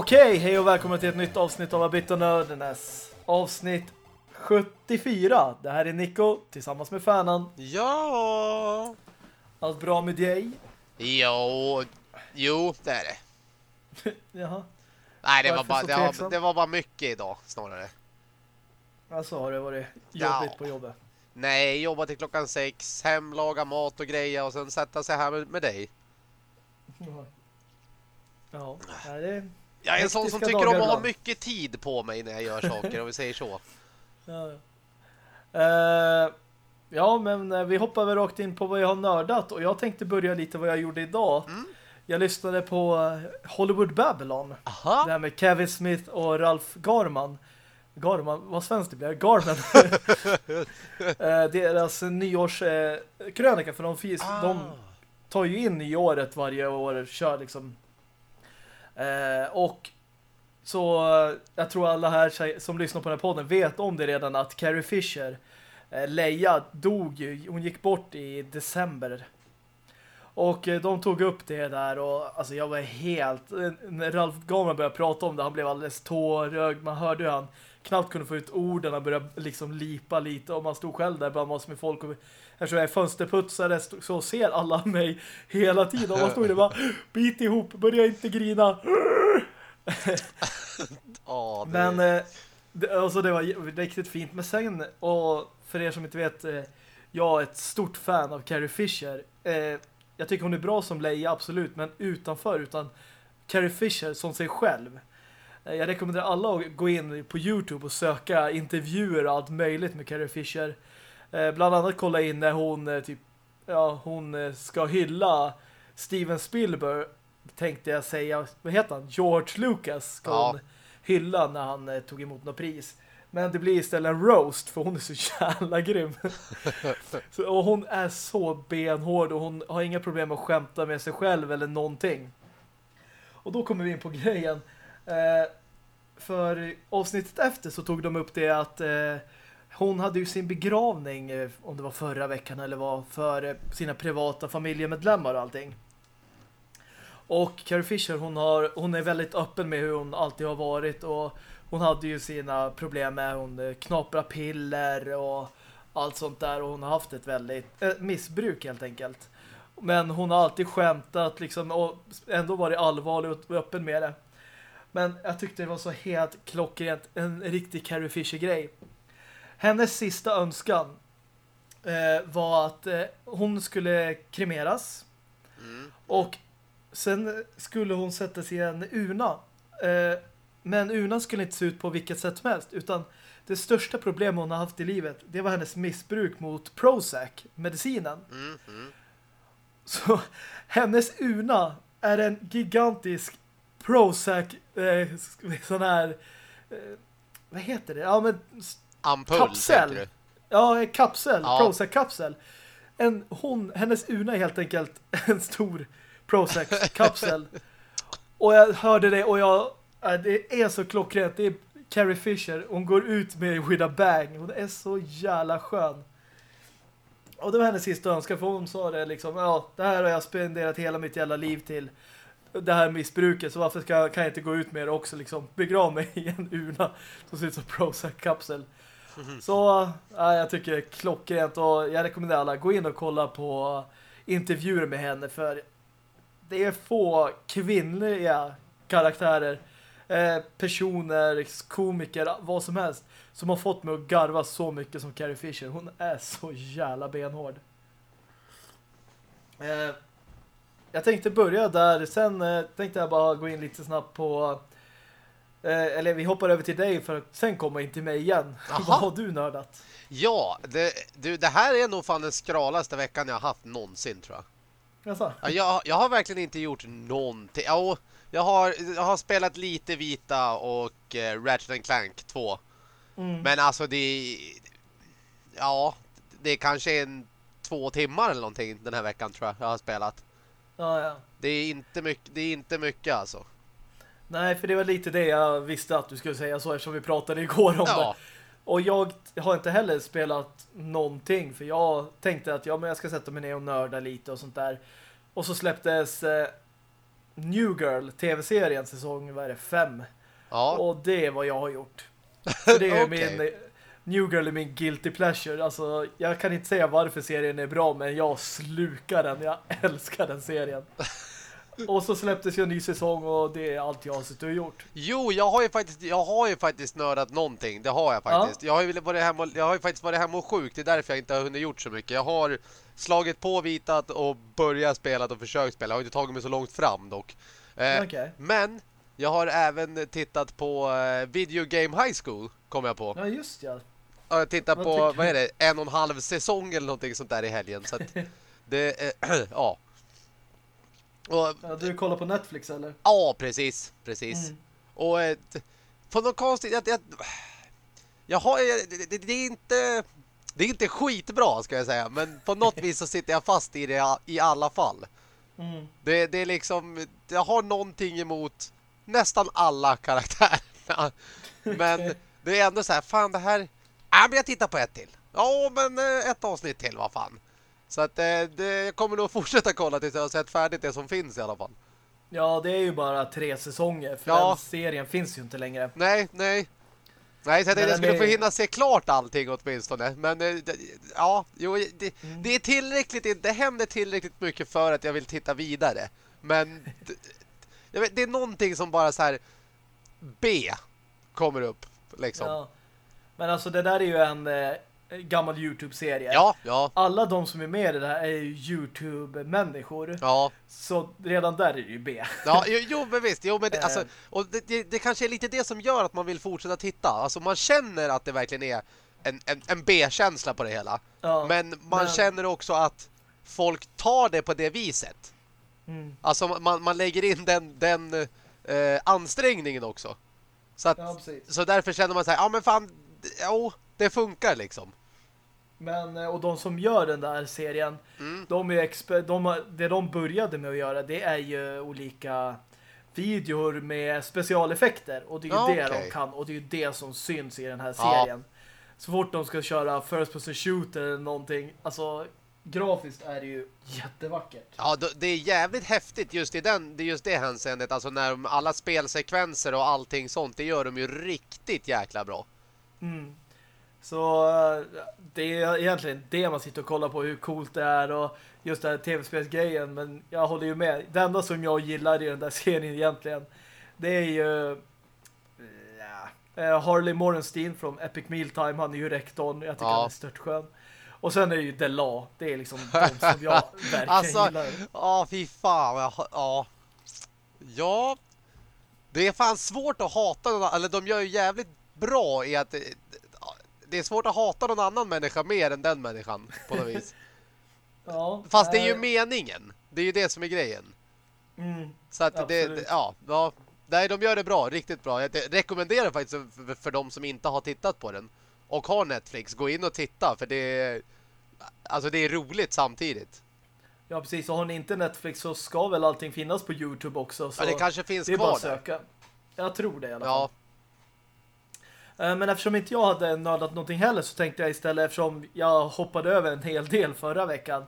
Okej, hej och välkommen till ett nytt avsnitt av Abit och Nördenes. Avsnitt 74. Det här är Nico tillsammans med Färnan. Ja. Allt bra med dig? Jo, jo, det är det. Jaha. Nej, det var, bara, det, var, det var bara mycket idag snarare. Alltså har det varit Ja. jobbigt på jobbet. Nej, jobba till klockan sex, hem, laga mat och greja och sen sätta sig här med, med dig. Ja. Ja, det Jag är en sån som tycker om att ha mycket tid på mig när jag gör saker, om vi säger så. Ja. Eh, ja, men eh, vi hoppar väl rakt in på vad jag har nördat. Och jag tänkte börja lite vad jag gjorde idag. Mm. Jag lyssnade på eh, Hollywood Babylon. Aha. Det här med Kevin Smith och Ralph Garman. Garman, vad svenskt det blir? Garman. deras nyårskrönika. för de, Ah. de tar ju in nyåret varje år. Kör liksom. Eh, och så eh, jag tror alla här som lyssnar på den här podden vet om det redan att Carrie Fisher, eh, Leia, dog ju. Hon gick bort i december. Och eh, de tog upp det där och alltså jag var helt... Eh, när Ralf Garman började prata om det, han blev alldeles tårögd. Man hörde hur han knappt kunde få ut orden. Han började liksom lipa lite och man stod själv där bland massor med folk. Och eftersom jag är fönsterputsare st- så ser alla mig hela tiden. Och man stod där bara, bit ihop, börja inte grina. Ja, det... Men eh, det, alltså det var riktigt fint. Men sen, och för er som inte vet, eh, jag är ett stort fan av Carrie Fisher. Eh, jag tycker hon är bra som Leia, absolut. Men utanför, utan Carrie Fisher som sig själv. Eh, jag rekommenderar alla att gå in på Youtube och söka intervjuer och allt möjligt med Carrie Fisher. Eh, bland annat kolla in när hon eh, typ, ja, hon eh, ska hylla Steven Spielberg tänkte jag säga, vad heter han? George Lucas ska Ja. hon hylla när han tog emot något pris. Men det blir istället en roast för hon är så jävla grym. så, och hon är så benhård och hon har inga problem att skämta med sig själv eller någonting. Och då kommer vi in på grejen. Eh, för avsnittet efter så tog de upp det att eh, hon hade ju sin begravning, eh, om det var förra veckan eller var för sina privata familjemedlemmar och allting. Och Carrie Fisher, hon, har, hon är väldigt öppen med hur hon alltid har varit och hon hade ju sina problem med hon eh, knaprar piller och allt sånt där och hon har haft ett väldigt ett missbruk helt enkelt. Men hon har alltid skämtat liksom och ändå varit allvarlig och öppen med det. Men jag tyckte det var så helt klockrent en riktig Carrie Fisher-grej. Hennes sista önskan eh, var att eh, hon skulle kremeras Mm. och sen skulle hon sätta sig i en urna. Eh, men urnan skulle inte se ut på vilket sätt som helst. Utan det största problem hon har haft i livet, det var hennes missbruk mot Prozac, medicinen. Mm, mm. Så hennes urna är en gigantisk Prozac eh, sån här eh, vad heter det? Ja men Ampull, Kapsel. ja, en kapsel, Ja. Prozac-kapsel. En hon hennes urna är helt enkelt en stor Prozac-kapsel. och jag hörde det och jag äh, det är så klockrent. Det är Carrie Fisher. Hon går ut med with a bang. Hon är så jävla skön. Och det var hennes sista önskan för hon sa det liksom, ja, det här har jag spenderat hela mitt jävla liv till det här missbruket, så varför ska, kan jag inte gå ut med det också liksom, begrav mig i en urna som ser ut som Prozac-kapsel. Mhm. Så ja, jag tycker det är klockrent och jag rekommenderar alla gå in och kolla på intervjuer med henne för det är få kvinnliga karaktärer eh, personer, komiker, vad som helst som har fått mig att garva så mycket som Carrie Fisher. Hon är så jävla benhård. Eh, jag tänkte börja där. Sen eh, tänkte jag bara gå in lite snabbt på eh, eller vi hoppar över till dig för att sen komma in till mig igen. Vad har du nördat? Ja, det, du, det här är nog fan den skralaste veckan jag har haft någonsin, tror jag. Ja, jag, jag har verkligen inte gjort någonting. Ja, jag har, jag har spelat lite Vita och eh, Ratchet Clank 2. mm. Men alltså det... Ja, det är kanske en två timmar eller någonting den här veckan tror jag jag har spelat. ja, ja. Det är inte mycket, det är inte mycket alltså. Nej, för det var lite det jag visste att du skulle säga så eftersom vi pratade igår om Ja, det. Och jag har inte heller spelat någonting för jag tänkte att ja, men jag ska sätta mig ner och nörda lite och sånt där. Och så släpptes eh, New Girl, tv-serien, säsong vad är det, fem. Ja. Och det är vad jag har gjort. Så det är Okej. min New Girl är min guilty pleasure. Alltså, jag kan inte säga varför serien är bra, men jag slukar den. Jag älskar den serien. Och så släpptes ju en ny säsong och det är allt jag har suttit och gjort. Jo, jag har ju faktiskt jag har ju faktiskt nördat någonting. Det har jag faktiskt. Jag har ju varit hemma och, jag har ju faktiskt varit hemma och sjuk. Det är därför jag inte har hunnit gjort så mycket. Jag har slagit på vitat och börjat spela och försökt spela. Jag har inte tagit mig så långt fram dock. Eh, Okej. Men jag har även tittat på eh, Video Game High School kom jag på. Ja, just ja. Jag tittar Vad på, vad är det, en och en halv säsong eller någonting sånt där i helgen. Så att det, eh, ja. Och, ja. Du kollar på Netflix eller? ja, precis, precis. Mm. Och eh, på något konstigt, jag, jag, jag har, det, det, är inte, det är inte skitbra ska jag säga. Men på något vis så sitter jag fast i det i alla fall. Mm. Det, det är liksom, jag har någonting emot nästan alla karaktärerna. Men Okej. det är ändå så här, fan det här, ja men jag tittar på ett till. Ja men eh, ett avsnitt till, vad fan. Så att eh, det, jag kommer nog fortsätta kolla tills jag har sett färdigt det som finns i alla fall. Ja, det är ju bara tre säsonger. För Ja. den serien finns ju inte längre. Nej, nej. Nej, så jag tänkte jag skulle det- få hinna se klart allting åtminstone. Men eh, ja, jo, det, Mm. det är tillräckligt, det händer tillräckligt mycket för att jag vill titta vidare. Men det, vet, det är någonting som bara så här B kommer upp liksom. Ja, Ja. Men alltså det där är ju en eh, gammal YouTube-serie. ja, ja. Alla de som är med i det här är ju YouTube-människor. ja. Så redan där är det ju B. jo, jo, men visst. Jo, men det, Eh. alltså, och det, det, det kanske är lite det som gör att man vill fortsätta titta. Alltså man känner att det verkligen är en, en, en B-känsla på det hela. Ja. Men man men- känner också att folk tar det på det viset. Mm. Alltså man, man lägger in den, den eh, ansträngningen också. Så, att, Ja, så därför känner man här, ja men fan, jo, det funkar liksom. Men, eh, och de som gör den där serien, Mm. de är exper- de, det de började med att göra, det är ju olika videor med specialeffekter. Och det är ju Ja, det de kan. Och det är ju det som syns i den här Ja. serien. Så fort de ska köra first person shooter eller någonting, alltså grafiskt är det ju jättevackert. Ja, det är jävligt häftigt just i den, det är just det hänseendet. Alltså när de- alla spelsekvenser och allting sånt, det gör de ju riktigt jäkla bra. Mm. Så eh, det är egentligen det man sitter och kollar på, hur coolt det är och just den här tv-spelsgrejen. Men jag håller ju med. Det enda som jag gillar i den där serien egentligen, det är ju ja, eh, Harley Morenstein från Epic Mealtime. Han är ju rektorn. Jag tycker Ja. han är stört skön. Och sen är det ju The Law. Det är liksom de som jag verkligen Alltså, gillar. ja fy fan. Ja. Ja. Det är fan svårt att hata eller de gör ju jävligt bra i att det, är svårt att hata någon annan människa mer än den människan på något vis. Ja, Fast det är ju eh, meningen. Det är ju det som är grejen. Mm, Så att det, Absolut. det, ja, ja, nej, de gör det bra, riktigt bra. Jag rekommenderar faktiskt för, för de som inte har tittat på den och har Netflix, gå in och titta för det är, alltså det är roligt samtidigt. ja, precis. Och har ni inte Netflix så ska väl allting finnas på YouTube också. Så Ja, det kanske finns det bara kvar där. söka. Jag tror det i alla fall. Ja, Men eftersom inte jag hade nördat någonting heller så tänkte jag istället, eftersom jag hoppade över en hel del förra veckan,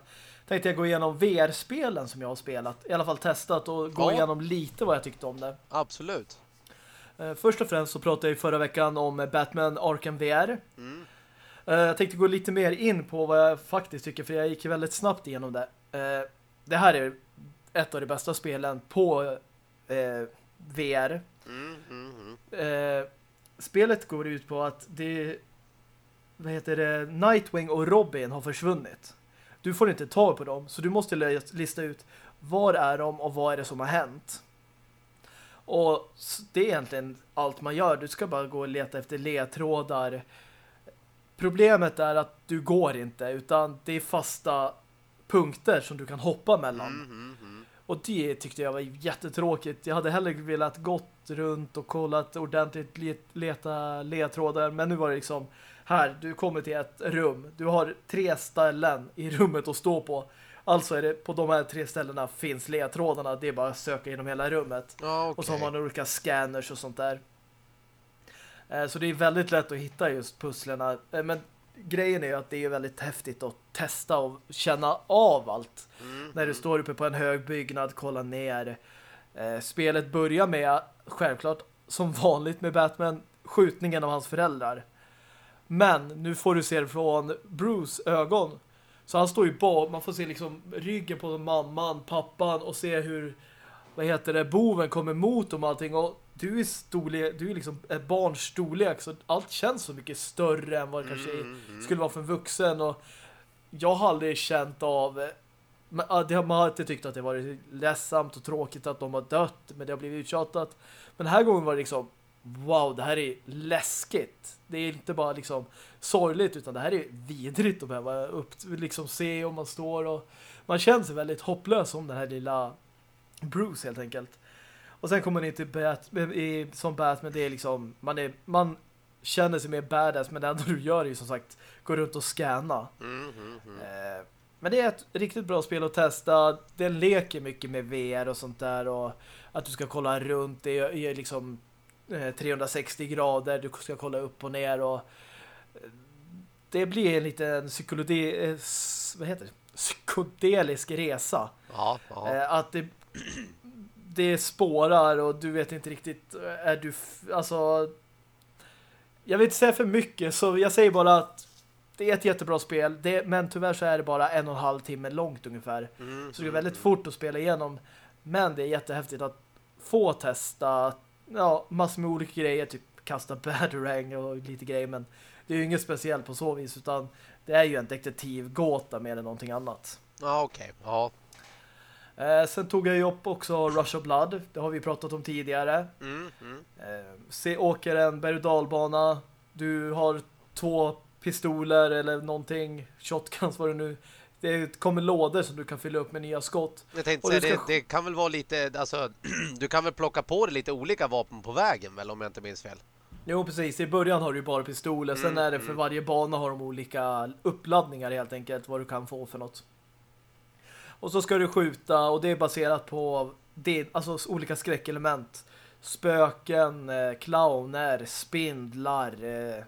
tänkte jag gå igenom VR-spelen som jag har spelat. I alla fall testat och gå Ja. igenom lite vad jag tyckte om det. absolut. Eh, Först och främst så pratade jag förra veckan om eh, Batman Arkham VR. Mm. Eh, Jag tänkte gå lite mer in på vad jag faktiskt tycker, för jag gick väldigt snabbt igenom det. Eh, Det här är ett av de bästa spelen på eh, VR. Mm, mm, mm. Eh, spelet går ut på att det vad heter det, Nightwing och Robin har försvunnit. Du får inte tag på dem, så du måste lista ut var är de och vad är det som har hänt. Och det är egentligen allt man gör. Du ska bara gå och leta efter ledtrådar. Problemet är att du går inte, utan det är fasta punkter som du kan hoppa mellan. Mm, mm. Och det tyckte jag var jättetråkigt. Jag hade hellre velat gått runt och kollat ordentligt, le- leta ledtrådar. Men nu var det liksom, här, du kommer till ett rum. Du har tre ställen i rummet att stå på. Alltså är det på de här tre ställena finns ledtrådarna. Det är bara att söka genom hela rummet. Ja, Och så har man olika scanners och sånt där. Eh, Så det är väldigt lätt att hitta just pusslerna. Eh, Men grejen är att det är väldigt häftigt att testa och känna av allt. Mm, När du står uppe på en hög byggnad, kollar ner. Eh, spelet börjar med, självklart, som vanligt med Batman, skjutningen av hans föräldrar. Men nu får du se det från Bruce ögon. Så han står ju bak, man får se liksom ryggen på mamman, pappan och se hur vad heter det, boven kommer mot dem och allting och du är storlek, du är liksom ett barns storlek så allt känns så mycket större än vad det kanske mm, mm. skulle vara för en vuxen och jag har aldrig känt av man har alltid tyckt att det var ledsamt och tråkigt att de har dött men det har blivit uttjatat men den här gången var det liksom wow, det här är läskigt. Det är inte bara liksom sorgligt utan det här är vidrigt att behöva upp, liksom se om man står och man känner sig väldigt hopplös som den här lilla Bruce helt enkelt. Och sen kommer man in till Bat, i, som Batman, det är liksom man, är, man känner sig mer badass men det enda du gör är ju som sagt gå runt och scanna. Mm, mm, mm. Eh, men det är ett riktigt bra spel att testa. Den leker mycket med VR och sånt där och att du ska kolla runt. Det är liksom 360 eh, grader. Du ska kolla upp och ner och eh, det blir en liten psykologi eh, vad heter det? psykodelisk resa. Ja, ja. Att det, det spårar och du vet inte riktigt är du alltså jag vill inte säga för mycket så jag säger bara att det är ett jättebra spel det, men tyvärr så är det bara en och en halv timme långt ungefär. Mm, så det är väldigt mm. fort att spela igenom men det är jättehäftigt att få testa ja, massor med olika grejer, typ kasta batarang och lite grejer, men det är ju inget speciellt på så vis, utan det är ju en detektivgåta mer än någonting annat. Ja, okej. Okay. Ja. Eh, sen tog jag ju upp också Rush of Blood. Det har vi pratat om tidigare. Mm, mm. Eh, se, åker en berg- och dalbana. Du har två pistoler eller någonting, shotguns vad det nu det kommer lådor som du kan fylla upp med nya skott. Jag tänkte säga, ska... det, det, kan väl vara lite, alltså, du kan väl plocka på dig lite olika vapen på vägen väl, om jag inte minns fel? Jo, precis. I början har du bara pistoler. Sen mm, är det för mm. varje bana har de olika uppladdningar helt enkelt, vad du kan få för något. Och så ska du skjuta, och det är baserat på det, alltså olika skräckelement. Spöken, eh, clowner, spindlar, eh,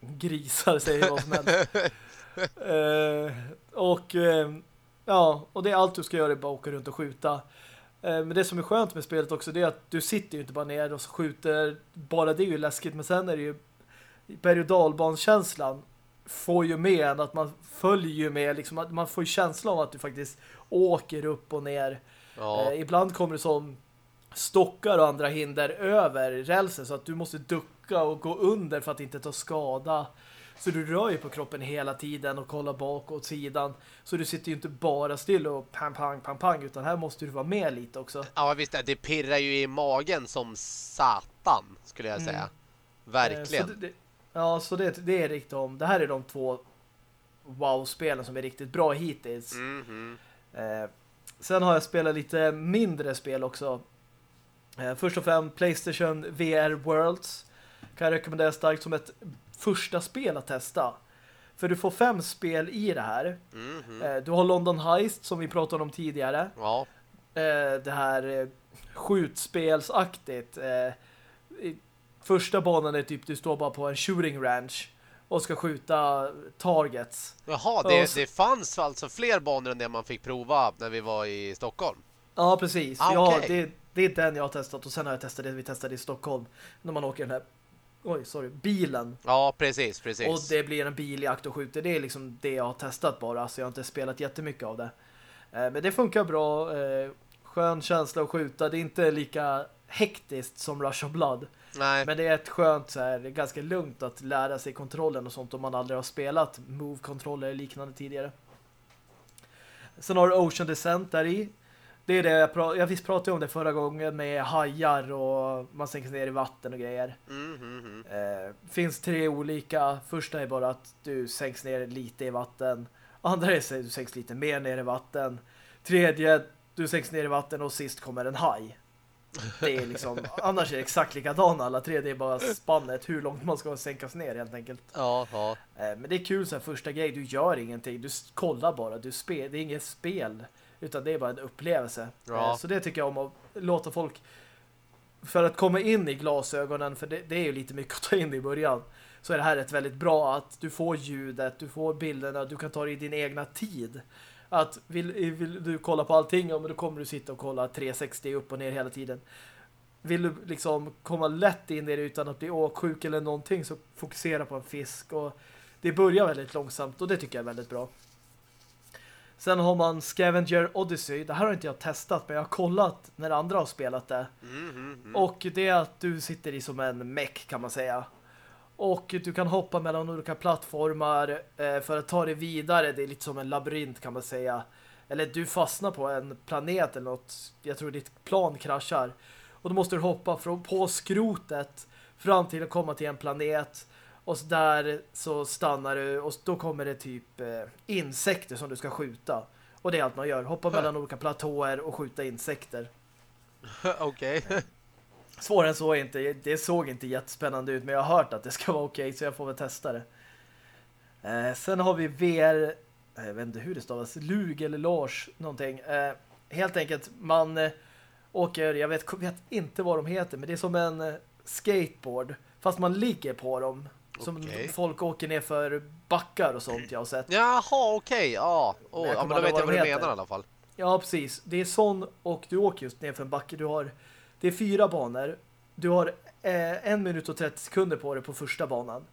grisar säger vad som helst. eh, och eh, ja, och det är allt du ska göra är bara åka runt och skjuta. Eh, men det som är skönt med spelet också det är att du sitter ju inte bara ner och skjuter. Bara det är ju läskigt, men sen är det ju berg- och dalbanskänslan får ju med en att man följer ju med liksom, att man får ju känsla av att du faktiskt åker upp och ner. Ja. Eh, ibland kommer det som stockar och andra hinder över rälsen så att du måste ducka och gå under för att inte ta skada. Så du rör ju på kroppen hela tiden och kollar bakåt sidan. Så du sitter ju inte bara still och pang, pang, pang, pang. Utan här måste du vara med lite också. Ja, visst. Det pirrar ju i magen som satan, skulle jag säga. Mm. Verkligen. Det, ja, så det, det är riktigt om. Det här är de två wow-spelen som är riktigt bra hittills. Mm -hmm. eh, sen har jag spelat lite mindre spel också. Eh, först och främst Playstation VR Worlds kan jag rekommendera starkt som ett första spel att testa. För du får fem spel i det här. Mm -hmm. Du har London Heist som vi pratade om tidigare. Ja. Eh, det här eh, skjutspelsaktigt. Första banan är typ du står bara på en shooting ranch och ska skjuta targets. Jaha, det, så... det fanns alltså fler banor än det man fick prova när vi var i Stockholm. Ja, precis. Ah, ja, det, det är den jag har testat och sen har jag testat det vi testade i Stockholm när man åker den här oj, sorry, bilen. Ja, precis, precis. Och det blir en biljakt och skjuter. Det är liksom det jag har testat bara, så jag har inte spelat jättemycket av det. Eh, men det funkar bra. Eh, skön känsla att skjuta. Det är inte lika hektiskt som Rush of Blood. Nej. Men det är ett skönt så här, ganska lugnt att lära sig kontrollen och sånt om man aldrig har spelat move-kontroller eller liknande tidigare. Sen har du Ocean Descent där i. Det är det jag pratade, jag visst pratade om det förra gången med hajar och man sänks ner i vatten och grejer. Mm, mm, mm. Eh, finns tre olika. Första är bara att du sänks ner lite i vatten. Andra är att du sänks lite mer ner i vatten. Tredje, du sänks ner i vatten och sist kommer en haj. Det är liksom, annars är det exakt likadana alla tre. Det är bara spannet hur långt man ska sänkas ner helt enkelt. Ja, ja. Eh, men det är kul så här första grej. Du gör ingenting. Du kollar bara. Du spel, det är inget spel utan det är bara en upplevelse. Ja. Eh, så det tycker jag om att låta folk för att komma in i glasögonen, för det, det, är ju lite mycket att ta in i början, så är det här ett väldigt bra att du får ljudet, du får bilderna, du kan ta det i din egna tid. Att vill, vill du kolla på allting, ja, men då kommer du sitta och kolla 360 upp och ner hela tiden. Vill du liksom komma lätt in i det utan att bli åksjuk eller någonting så fokusera på en fisk och det börjar väldigt långsamt och det tycker jag är väldigt bra. Sen har man Scavenger Odyssey. Det här har inte jag testat men jag har kollat när andra har spelat det. Mm, mm, mm. Och det är att du sitter i som en mech kan man säga. Och du kan hoppa mellan olika plattformar eh, för att ta dig vidare. Det är lite som en labyrint kan man säga. Eller du fastnar på en planet eller något. Jag tror ditt plan kraschar. Och då måste du hoppa från, på skrotet fram till att komma till en planet. Och så där så stannar du och då kommer det typ eh, insekter som du ska skjuta. Och det är allt man gör. Hoppa mellan olika platåer och skjuta insekter. Okej. Svårare än så är inte. Det såg inte jättespännande ut men jag har hört att det ska vara okej så jag får väl testa det. Eh, sen har vi VR jag vet inte hur det stavas. Lug eller Lars någonting. Eh, helt enkelt man eh, åker, jag vet, vet, inte vad de heter men det är som en eh, skateboard fast man ligger på dem. Som folk åker ner för backar och sånt jag har sett. Jaha, okej. Ja. Oh, ja, men då vet jag vad du menar i alla fall. Ja, precis. Det är sån och du åker just ner för en backe. Du har, det är fyra banor. Du har eh, en minut och 30 sekunder på dig på första banan.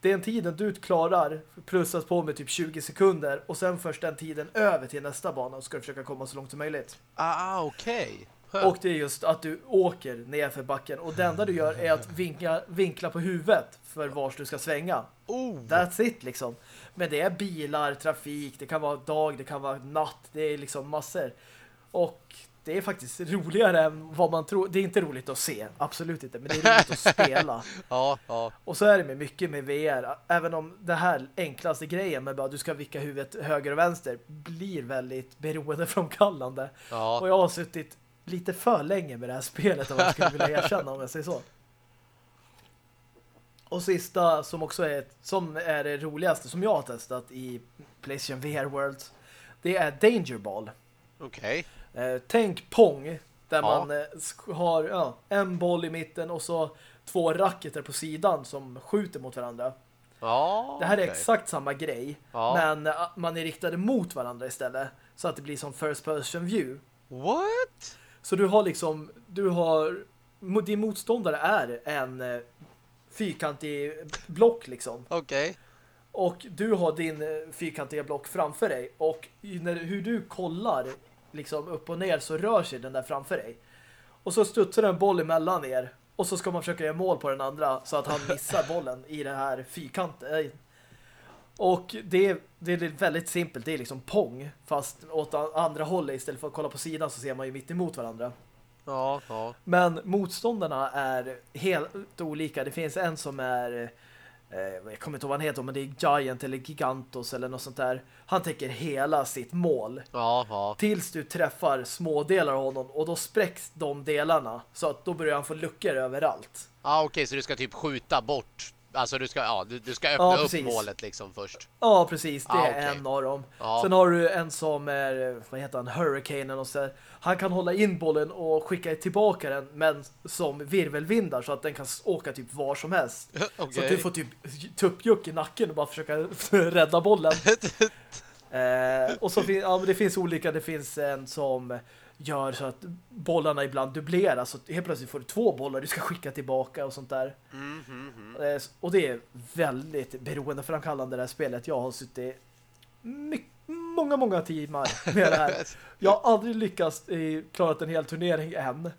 Den tiden du klarar plussas på med typ 20 sekunder och sen först den tiden över till nästa bana och ska du försöka komma så långt som möjligt. Ah, okej. Huh. Och det är just att du åker ner för backen och det enda du gör är att vinkla, vinkla på huvudet för vars du ska svänga. Oh. That's it liksom. Men det är bilar, trafik, det kan vara dag, det kan vara natt, det är liksom massor. Och det är faktiskt roligare än vad man tror. Det är inte roligt att se, absolut inte, men det är roligt att spela. Ja, ja. Och så är det med mycket med VR. Även om det här enklaste grejen med bara du ska vicka huvudet höger och vänster blir väldigt beroendeframkallande. Och Ja. jag har suttit lite för länge med det här spelet om jag skulle vilja erkänna om jag säger så. Och sista som också är som är det roligaste som jag har testat i PlayStation VR World det är Danger Ball. Okej. Eh, tänk Pong där Ja. man eh, har ja, en boll i mitten och så två racketer på sidan som skjuter mot varandra. Ja. Det här är okej. exakt samma grej Ja. men eh, man är riktade mot varandra istället så att det blir som first person view. What? Så du har liksom, du har, din motståndare är en fyrkantig block liksom. Okej. Och du har din fyrkantiga block framför dig. Och när, hur du kollar liksom upp och ner så rör sig den där framför dig. Och så studsar en boll emellan er. Och så ska man försöka göra mål på den andra så att han missar bollen i det här fyrkanten. Och det är, det är väldigt simpelt. Det är liksom pong. Fast åt andra hållet istället för att kolla på sidan så ser man ju mitt emot varandra. Ja, ja. Men motståndarna är helt olika. Det finns en som är jag kommer inte ihåg vad han heter men det är Giant eller Gigantos eller något sånt där. Han täcker hela sitt mål Ja, ja. tills du träffar små delar av honom och då spräcks de delarna så att då börjar han få luckor överallt. Ah, okej, så du ska typ skjuta bort. Alltså du ska, ja, du, du ska öppna Ja, upp målet liksom först. Ja, precis. Det Ah, är okej. en av dem. Ja. Sen har du en som är, vad heter han, Hurricane och så där. Han kan hålla in bollen och skicka tillbaka den men som virvelvindar så att den kan åka typ var som helst. Så att du får typ tuppjuck i nacken och bara försöka rädda bollen. Eh, och så fin ja, men det finns olika. Det finns en som gör så att bollarna ibland dubbleras. Så helt plötsligt får du två bollar du ska skicka tillbaka och sånt där. Mm, mm, mm. Och det är väldigt beroendeframkallande det här spelet. Jag har suttit mycket, många, många timmar med det här. Jag har aldrig lyckats eh, klara en hel turnering än.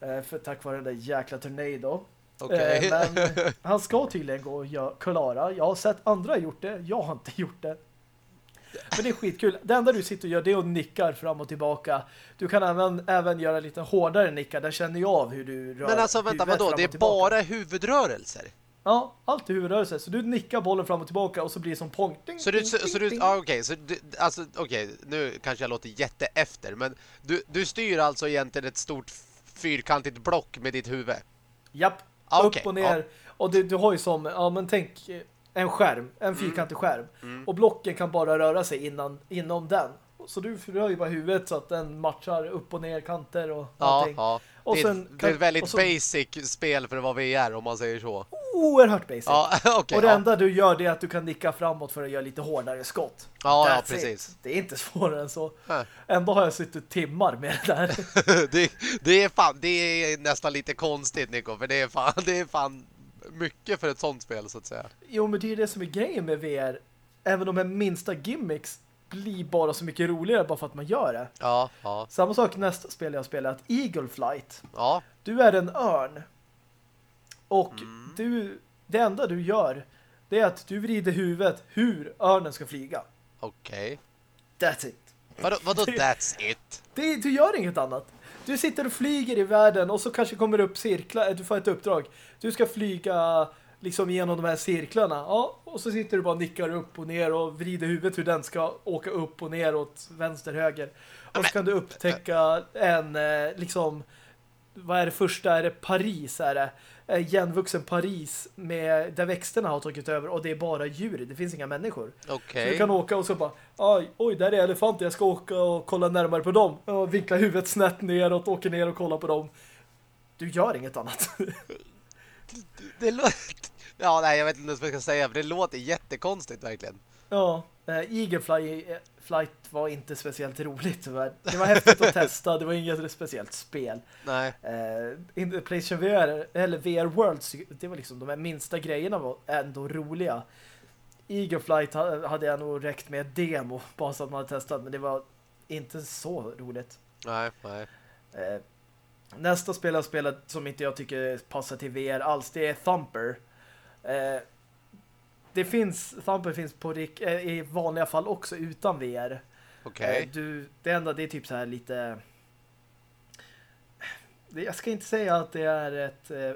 Eh, för tack vare den där jäkla Tornado. Okej. Eh, men han ska tydligen gå och klara. Jag har sett andra gjort det. Jag har inte gjort det. Men det är skitkul. Det enda du sitter och gör det är att nickar fram och tillbaka. Du kan även, även göra lite hårdare nickar. Där känner jag av hur du rör Men alltså vänta, vadå? Det är bara huvudrörelser. Ja, allt är huvudrörelse. Så du nickar bollen fram och tillbaka och så blir det som pong. Ding, Så du, så, ding, så du, ja, okej, så du, alltså, okej, nu kanske jag låter jätteefter, men du, du styr alltså egentligen ett stort fyrkantigt block med ditt huvud. Japp, Ah, upp okej, och ner. Och du, du har ju som, ja men tänk en skärm, en fyrkantig skärm. Och blocken kan bara röra sig innan, inom den. Så du rör ju bara huvudet så att den matchar upp och ner kanter och Ja, allting. ja. Och det, är, sen det är ett väldigt så- basic spel för att vara VR om man säger så. oerhört basic. Ja, okay, och det ja. enda du gör det är att du kan nicka framåt för att göra lite hårdare skott. Ja, ja precis. it. Det är inte svårare än så. Nej. Ändå har jag suttit timmar med det där. det, det, är fan, det är nästan lite konstigt, Nico. För det är, fan, det är fan mycket för ett sånt spel, så att säga. Jo, men det är ju det som är grejen med VR. Även de här minsta gimmicks blir bara så mycket roligare bara för att man gör det. Ja, ja, Samma sak nästa spel jag spelat, Eagle Flight. ja. Du är en örn. Och Mm. du, det enda du gör det är att du vrider huvudet hur örnen ska flyga. Okej. That's it. Vadå, vadå that's it? Det, du gör inget annat. Du sitter och flyger i världen och så kanske kommer det upp cirklar. Du får ett uppdrag. Du ska flyga liksom genom de här cirklarna. Ja, och så sitter du bara och nickar upp och ner och vrider huvudet hur den ska åka upp och ner åt vänster, höger. Och så kan du upptäcka en eh, liksom vad är det första? Är det Paris? Är det Eh, igenvuxen Paris med, där växterna har tagit över och det är bara djur. Det finns inga människor. Okej. Så du kan åka och så bara, oj, oj, där är elefanter, jag ska åka och kolla närmare på dem. Och vinkla huvudet snett neråt, åker ner och kolla på dem. Du gör inget annat. Det låter... Ja, nej, jag vet inte vad jag ska säga, för det låter jättekonstigt verkligen. ja, äh, eh, Flight var inte speciellt roligt tyvärr. Det var häftigt att testa, det var inget speciellt spel. Nej. Uh, PlayStation VR, eller VR Worlds, det var liksom de här minsta grejerna var ändå roliga. Eagle Flight ha- hade jag nog räckt med demo, bara så att man hade testat, men det var inte så roligt. Nej, nej. Eh, nästa spel jag spelat som inte jag tycker passar till VR alls, det är Thumper. Eh, det finns, Thumper finns på eh, i vanliga fall också utan VR. Okej. Eh, du, det enda det är typ så här lite jag ska inte säga att det är ett eh,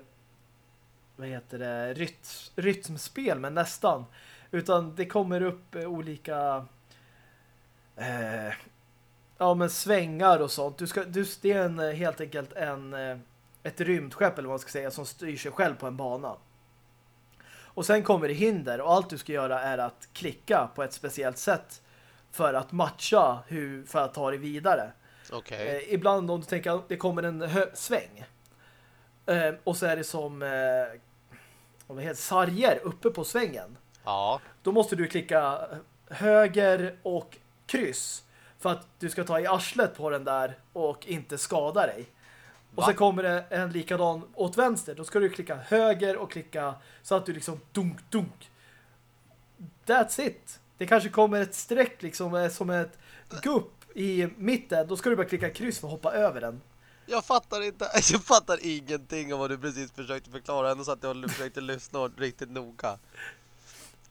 vad heter det, rytm, rytmspel men nästan. Utan det kommer upp eh, olika eh, ja men svängar och sånt. Du ska, du, det är en, eh, helt enkelt en eh, ett rymdskepp eller vad man ska säga som styr sig själv på en bana. Och sen kommer det hinder och allt du ska göra är att klicka på ett speciellt sätt för att matcha hur, för att ta dig vidare. Okej. Eh, ibland om du tänker att det kommer en sväng eh, och så är det som eh, vad heter, sarger uppe på svängen. Ja. Då måste du klicka höger och kryss för att du ska ta i arslet på den där och inte skada dig. Och Va? så kommer det en likadan åt vänster. Då ska du klicka höger och klicka så att du liksom dunk, dunk. That's it. Det kanske kommer ett streck liksom eh, som ett gupp i mitten. Då ska du bara klicka kryss för att hoppa över den. Jag fattar inte. Jag fattar ingenting om vad du precis försökte förklara. Ändå så att jag försökte lyssna riktigt noga.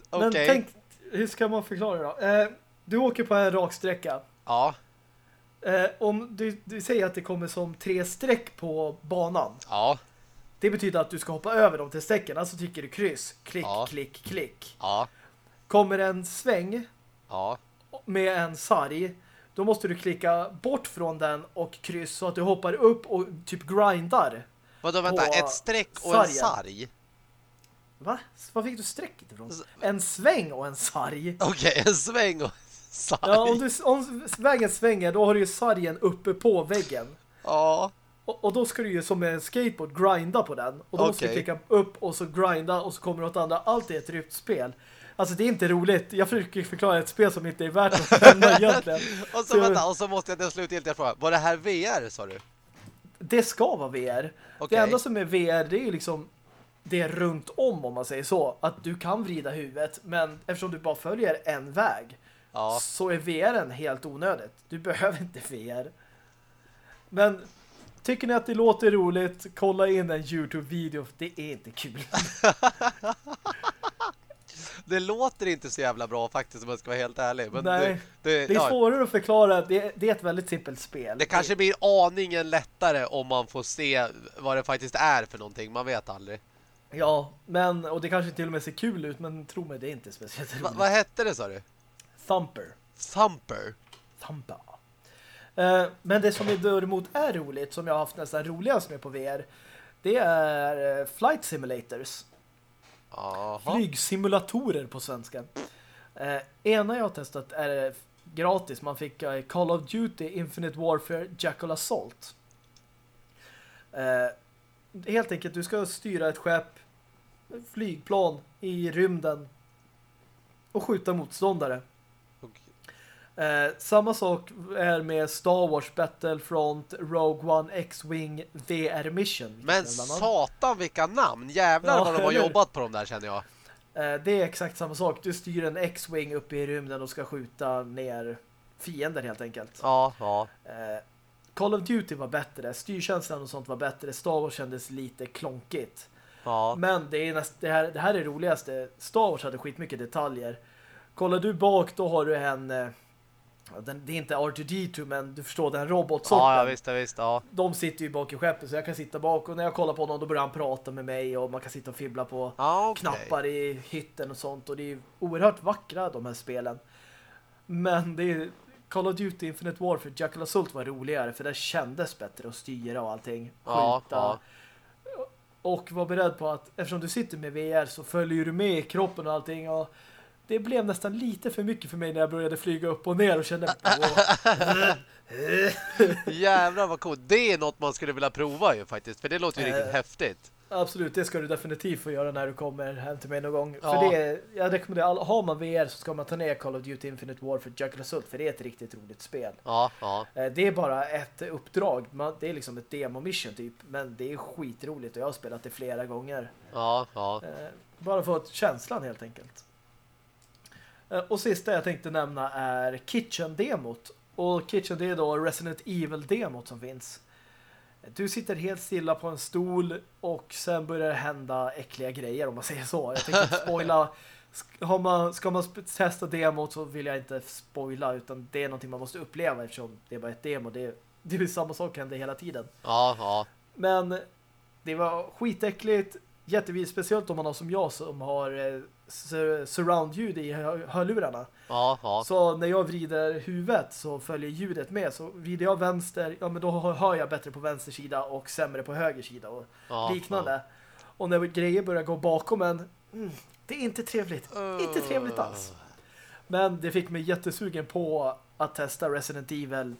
Okej. Men tänk, hur ska man förklara det då? Eh, du åker på en rak sträcka. Ja. Eh, om du, du säger att det kommer som tre streck på banan. Ja. Det betyder att du ska hoppa över de tre strecken. Alltså trycker du kryss. Klick, Ja. klick, klick. Ja. Kommer en sväng Ja. med en sarg. Då måste du klicka bort från den och kryss så att du hoppar upp och typ grindar. Vadå, vänta. Ett streck och en sargen. sarg? Va? Var fick du strecket ifrån? En sväng och en sarg. Okej, en sväng och en sarg. Ja, om, du, om vägen svänger då har du ju sargen uppe på väggen. Ja. Och, och då ska du ju som med en skateboard grinda på den. Och då måste du klicka upp och så grinda och så kommer åt andra. Allt är ett rytmspel. Alltså det är inte roligt. Jag försöker förklara ett spel som inte är värt att nämna egentligen. Och Så så, vänta, och så måste jag den slutgiltiga fråga. Var det här VR, sa du? Det ska vara VR. Okej. Det enda som är VR det är ju liksom det är runt om om man säger så. Att du kan vrida huvudet men eftersom du bara följer en väg Ja. så är VR helt onödigt. Du behöver inte VR. Men tycker ni att det låter roligt, kolla in en Youtube-video. Det är inte kul. Det låter inte så jävla bra faktiskt om jag ska vara helt ärlig. Men Nej, det, det, Det är ja, svårare att förklara. Det, det är ett väldigt simpelt spel. det kanske blir aningen lättare om man får se vad det faktiskt är för någonting. Man vet aldrig. Ja, men och det kanske till och med ser kul ut, men tro mig, det är inte speciellt Va, roligt. vad hette det, sa du? Thumper. Thumper? Thumper. Eh, men det som däremot är roligt, som jag har haft nästan roligast med på VR, det är eh, flight simulators. Jaha. Flygsimulatorer på svenska. Eh, ena jag har testat är gratis. Man fick eh, Call of Duty Infinite Warfare Jackal Assault. Eh, helt enkelt, du ska styra ett skepp flygplan i rymden och skjuta motståndare. Eh, samma sak är med Star Wars Battlefront Rogue One X-Wing VR Mission. Men satan vilka namn! Jävlar ja, vad de har jobbat på dem där känner jag. Eh, det är exakt samma sak. Du styr en X-Wing uppe i rymden och ska skjuta ner fiender helt enkelt. Ja, ja. Eh, Call of Duty var bättre. Styrkänslan och sånt var bättre. Star Wars kändes lite klonkigt. Ja. Men det, är näst, det, här, det här är det roligaste. Star Wars hade skitmycket detaljer. Kollar du bak, då har du en... Den, det är inte R2D2 men du förstår den robotsorten. Ja, ja visst, visst, ja. De sitter ju bak i skeppet så jag kan sitta bak och när jag kollar på honom då börjar han prata med mig och man kan sitta och fibbla på ja, okay. knappar i hytten och sånt och det är oerhört vackra de här spelen. Men det är Call of Duty Infinite Warfare Jackal Assault var roligare för det kändes bättre att styra och allting. Skjuta. Ja, ja. Och var beredd på att eftersom du sitter med VR så följer du med i kroppen och allting och det blev nästan lite för mycket för mig när jag började flyga upp och ner och kände Jävlar vad coolt. Det är något man skulle vilja prova ju faktiskt. För det låter ju riktigt äh, häftigt. Absolut, det ska du definitivt få göra när du kommer hem till mig någon gång. Ja. För det, jag rekommenderar, har man VR så ska man ta ner Call of Duty Infinite War för Jackal Assault. För det är ett riktigt roligt spel. Ja, ja. Eh, det är bara ett uppdrag. Det är liksom ett demo-mission typ. Men det är skitroligt och jag har spelat det flera gånger. Ja, ja. Eh, bara för att känslan helt enkelt. Eh, och sista jag tänkte nämna är Kitchen-demot. Och Kitchen det är då Resident Evil-demot som finns. Du sitter helt stilla på en stol och sen börjar det hända äckliga grejer om man säger så. Jag tänker inte spoila. Har man, ska man testa demot så vill jag inte spoila utan det är någonting man måste uppleva eftersom det är bara ett demo. Det, det är samma sak händer hela tiden. Ja, ja. Men det var skitäckligt. Jättevis, speciellt om man har som jag som har eh, surround-ljud i hörlurarna. Ja, ja. Så när jag vrider huvudet så följer ljudet med. Så vrider jag vänster, ja men då hör jag bättre på vänster sida och sämre på höger sida och ja, liknande. Och när grejer börjar gå bakom en, mm, det är inte trevligt. Uh. Inte trevligt alls. Men det fick mig jättesugen på att testa Resident Evil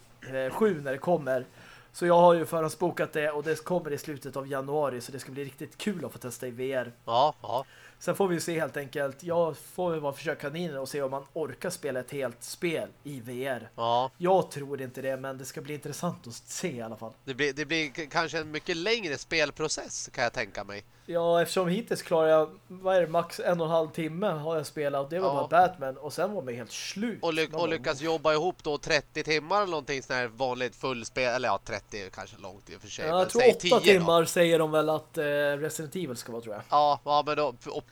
7 eh, när det kommer. Så jag har ju förhandsbokat det och det kommer i slutet av januari så det ska bli riktigt kul att få testa i VR. Ja, ja. Sen får vi se helt enkelt. Jag får väl vara försök kaniner och se om man orkar spela ett helt spel i VR. Ja. Jag tror inte det, men det ska bli intressant att se i alla fall. Det blir, det blir kanske en mycket längre spelprocess kan jag tänka mig. Ja, eftersom hittills klarar jag, vad är det, max en och en halv timme har jag spelat. Det var ja. bara Batman och sen var man helt slut. Och, ly och lyckas jobba ihop då 30 timmar eller någonting sån här vanligt fullspel. Eller ja, 30 kanske långt i och för sig. Ja, jag tror 8 timmar då. säger de väl att eh, Resident Evil ska vara tror jag. Ja, ja men då, och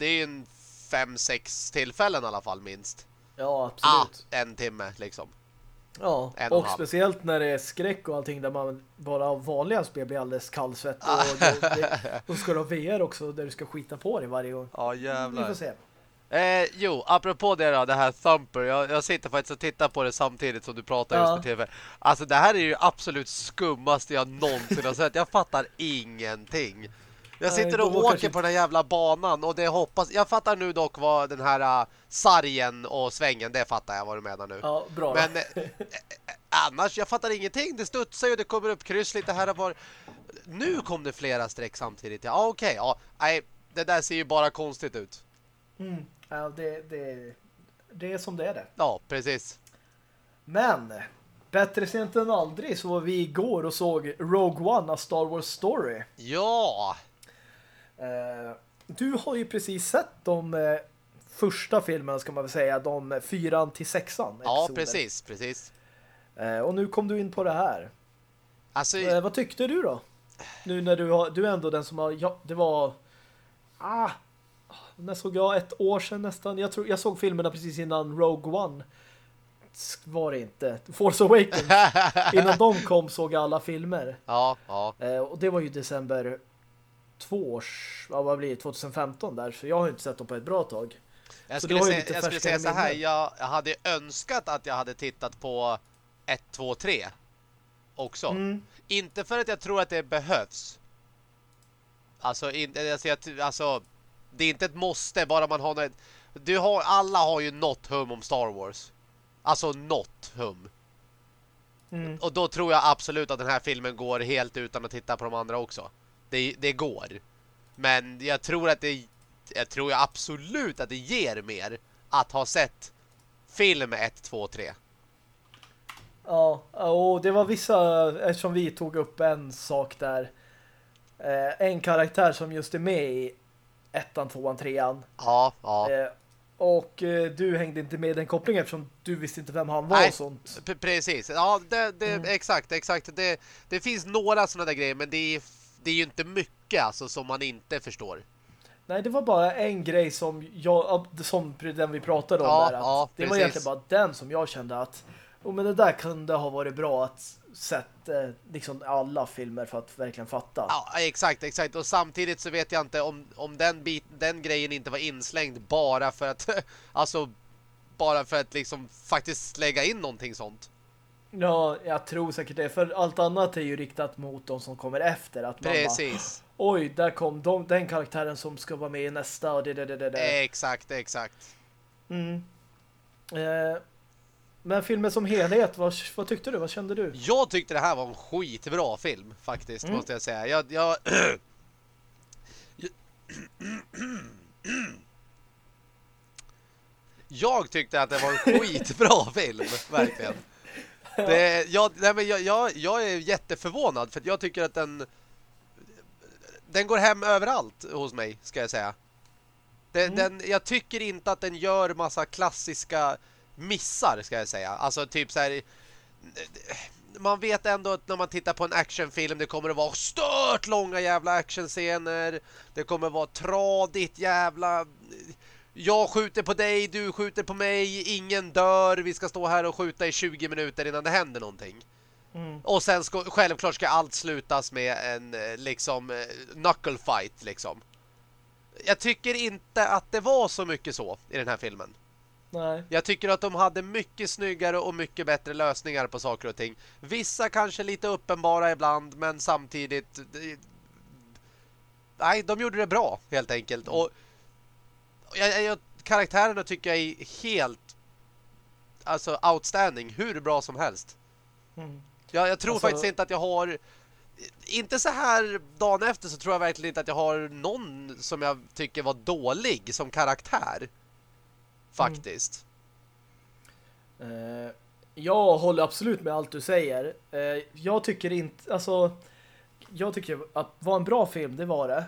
det är ju en fem, sex tillfällen i alla fall minst. Ja, absolut. Ah, en timme liksom. Ja, en och, och speciellt när det är skräck och allting där man bara av vanliga spel blir alldeles kallsvett. Och då, det, då ska du ha VR också där du ska skita på dig varje gång. Ja, jävlar. Vi får se. Eh, jo, apropå det då, det här Thumper. Jag, jag sitter faktiskt och tittar på det samtidigt som du pratar ja. just på tv. Alltså det här är ju absolut skummaste jag någonsin har sett. Jag fattar ingenting. Jag sitter och åker på den här jävla banan och det hoppas... Jag fattar nu dock vad den här uh, sargen och svängen, det fattar jag vad du menar nu. Ja, bra. Men äh, äh, annars, jag fattar ingenting. Det studsar ju, det kommer upp kryss lite här och var. Nu kom det flera streck samtidigt. Ja, okej. Okay, ja, nej, det där ser ju bara konstigt ut. Mm, ja, det, det, det är som det är det. Ja, precis. Men Bättre sent än aldrig så var vi igår och såg Rogue One, A Star Wars Story. Ja! Eh, du har ju precis sett de eh, första filmerna ska man väl säga, de fyran till sexan. Ja, precis, precis. Eh, och nu kom du in på det här. Alltså, vad tyckte du då? Nu när du har, du är ändå den som har, ja, det var ah, när såg jag ett år sedan nästan. Jag tror jag såg filmerna precis innan Rogue One. Var det inte. Force Awakens. innan de kom såg jag alla filmer. Ja, ja. och det var ju december två års, vad blir det, 2015 där. Så jag har inte sett dem på ett bra tag. Jag skulle, säga, jag skulle säga så här, jag, jag hade önskat att jag hade tittat på 1, 2, 3 också. Mm. Inte för att jag tror att det behövs. Alltså, in, alltså, alltså det är inte ett måste, bara man har något, du har, alla har ju något hum om Star Wars. Alltså något hum. Mm. Och då tror jag absolut att den här filmen går helt utan att titta på de andra också. Det, det går. Men jag tror att det jag tror absolut att det ger mer att ha sett film 1, 2, 3. Ja, och det var vissa, eftersom vi tog upp en sak där. Eh, en karaktär som just är med i ettan, tvåan, trean. Ja, ja. Eh, och eh, du hängde inte med den kopplingen eftersom du visste inte vem han var Nej, och sånt. Precis. Ja, det, det, Mm. exakt, exakt. Det, det finns några sådana där grejer, men det är, det är ju inte mycket alltså, som man inte förstår. Nej, det var bara en grej som jag, som den vi pratade om Ja, där. Ja, det var egentligen bara den som jag kände att oh, men det där kunde ha varit bra att sett eh, liksom alla filmer för att verkligen fatta. Ja, exakt, exakt. Och samtidigt så vet jag inte om, om den, bit, den grejen inte var inslängd bara för att alltså bara för att liksom faktiskt lägga in någonting sånt. Ja, jag tror säkert det. För allt annat är ju riktat mot de som kommer efter. Att man bara, Precis. oj, där kom de, den karaktären som ska vara med i nästa och det, det, det, det. det. Exakt, exakt. Mm. Eh, men filmen som helhet, vad, vad tyckte du? Vad kände du? Jag tyckte det här var en skitbra film faktiskt, Mm. måste jag säga. Jag, jag... jag tyckte att det var en skitbra film, verkligen. Det, jag, nej, men jag, jag, jag är jätteförvånad för jag tycker att den den går hem överallt hos mig, ska jag säga. Den, Mm. den, jag tycker inte att den gör massa klassiska missar, ska jag säga. Alltså typ så här man vet ändå att när man tittar på en actionfilm det kommer att vara stört långa jävla actionscener. Det kommer att vara tradigt jävla jag skjuter på dig, du skjuter på mig, ingen dör, vi ska stå här och skjuta i 20 minuter innan det händer någonting. Mm. Och sen ska, självklart ska allt slutas med en eh, liksom eh, knuckle fight liksom. Jag tycker inte att det var så mycket så i den här filmen. Nej. Jag tycker att de hade mycket snyggare och mycket bättre lösningar på saker och ting. Vissa kanske lite uppenbara ibland, men samtidigt... Nej, de gjorde det bra, helt enkelt. Och jag, jag, karaktärerna tycker jag är helt... Alltså, outstanding. Hur bra som helst. Mm. Jag, jag tror Alltså- faktiskt inte att jag har... Inte så här dagen efter så tror jag verkligen inte att jag har någon som jag tycker var dålig som karaktär. Faktiskt. Eh, jag håller absolut med allt du säger. Eh, jag tycker inte, alltså jag tycker att det var en bra film, det var det.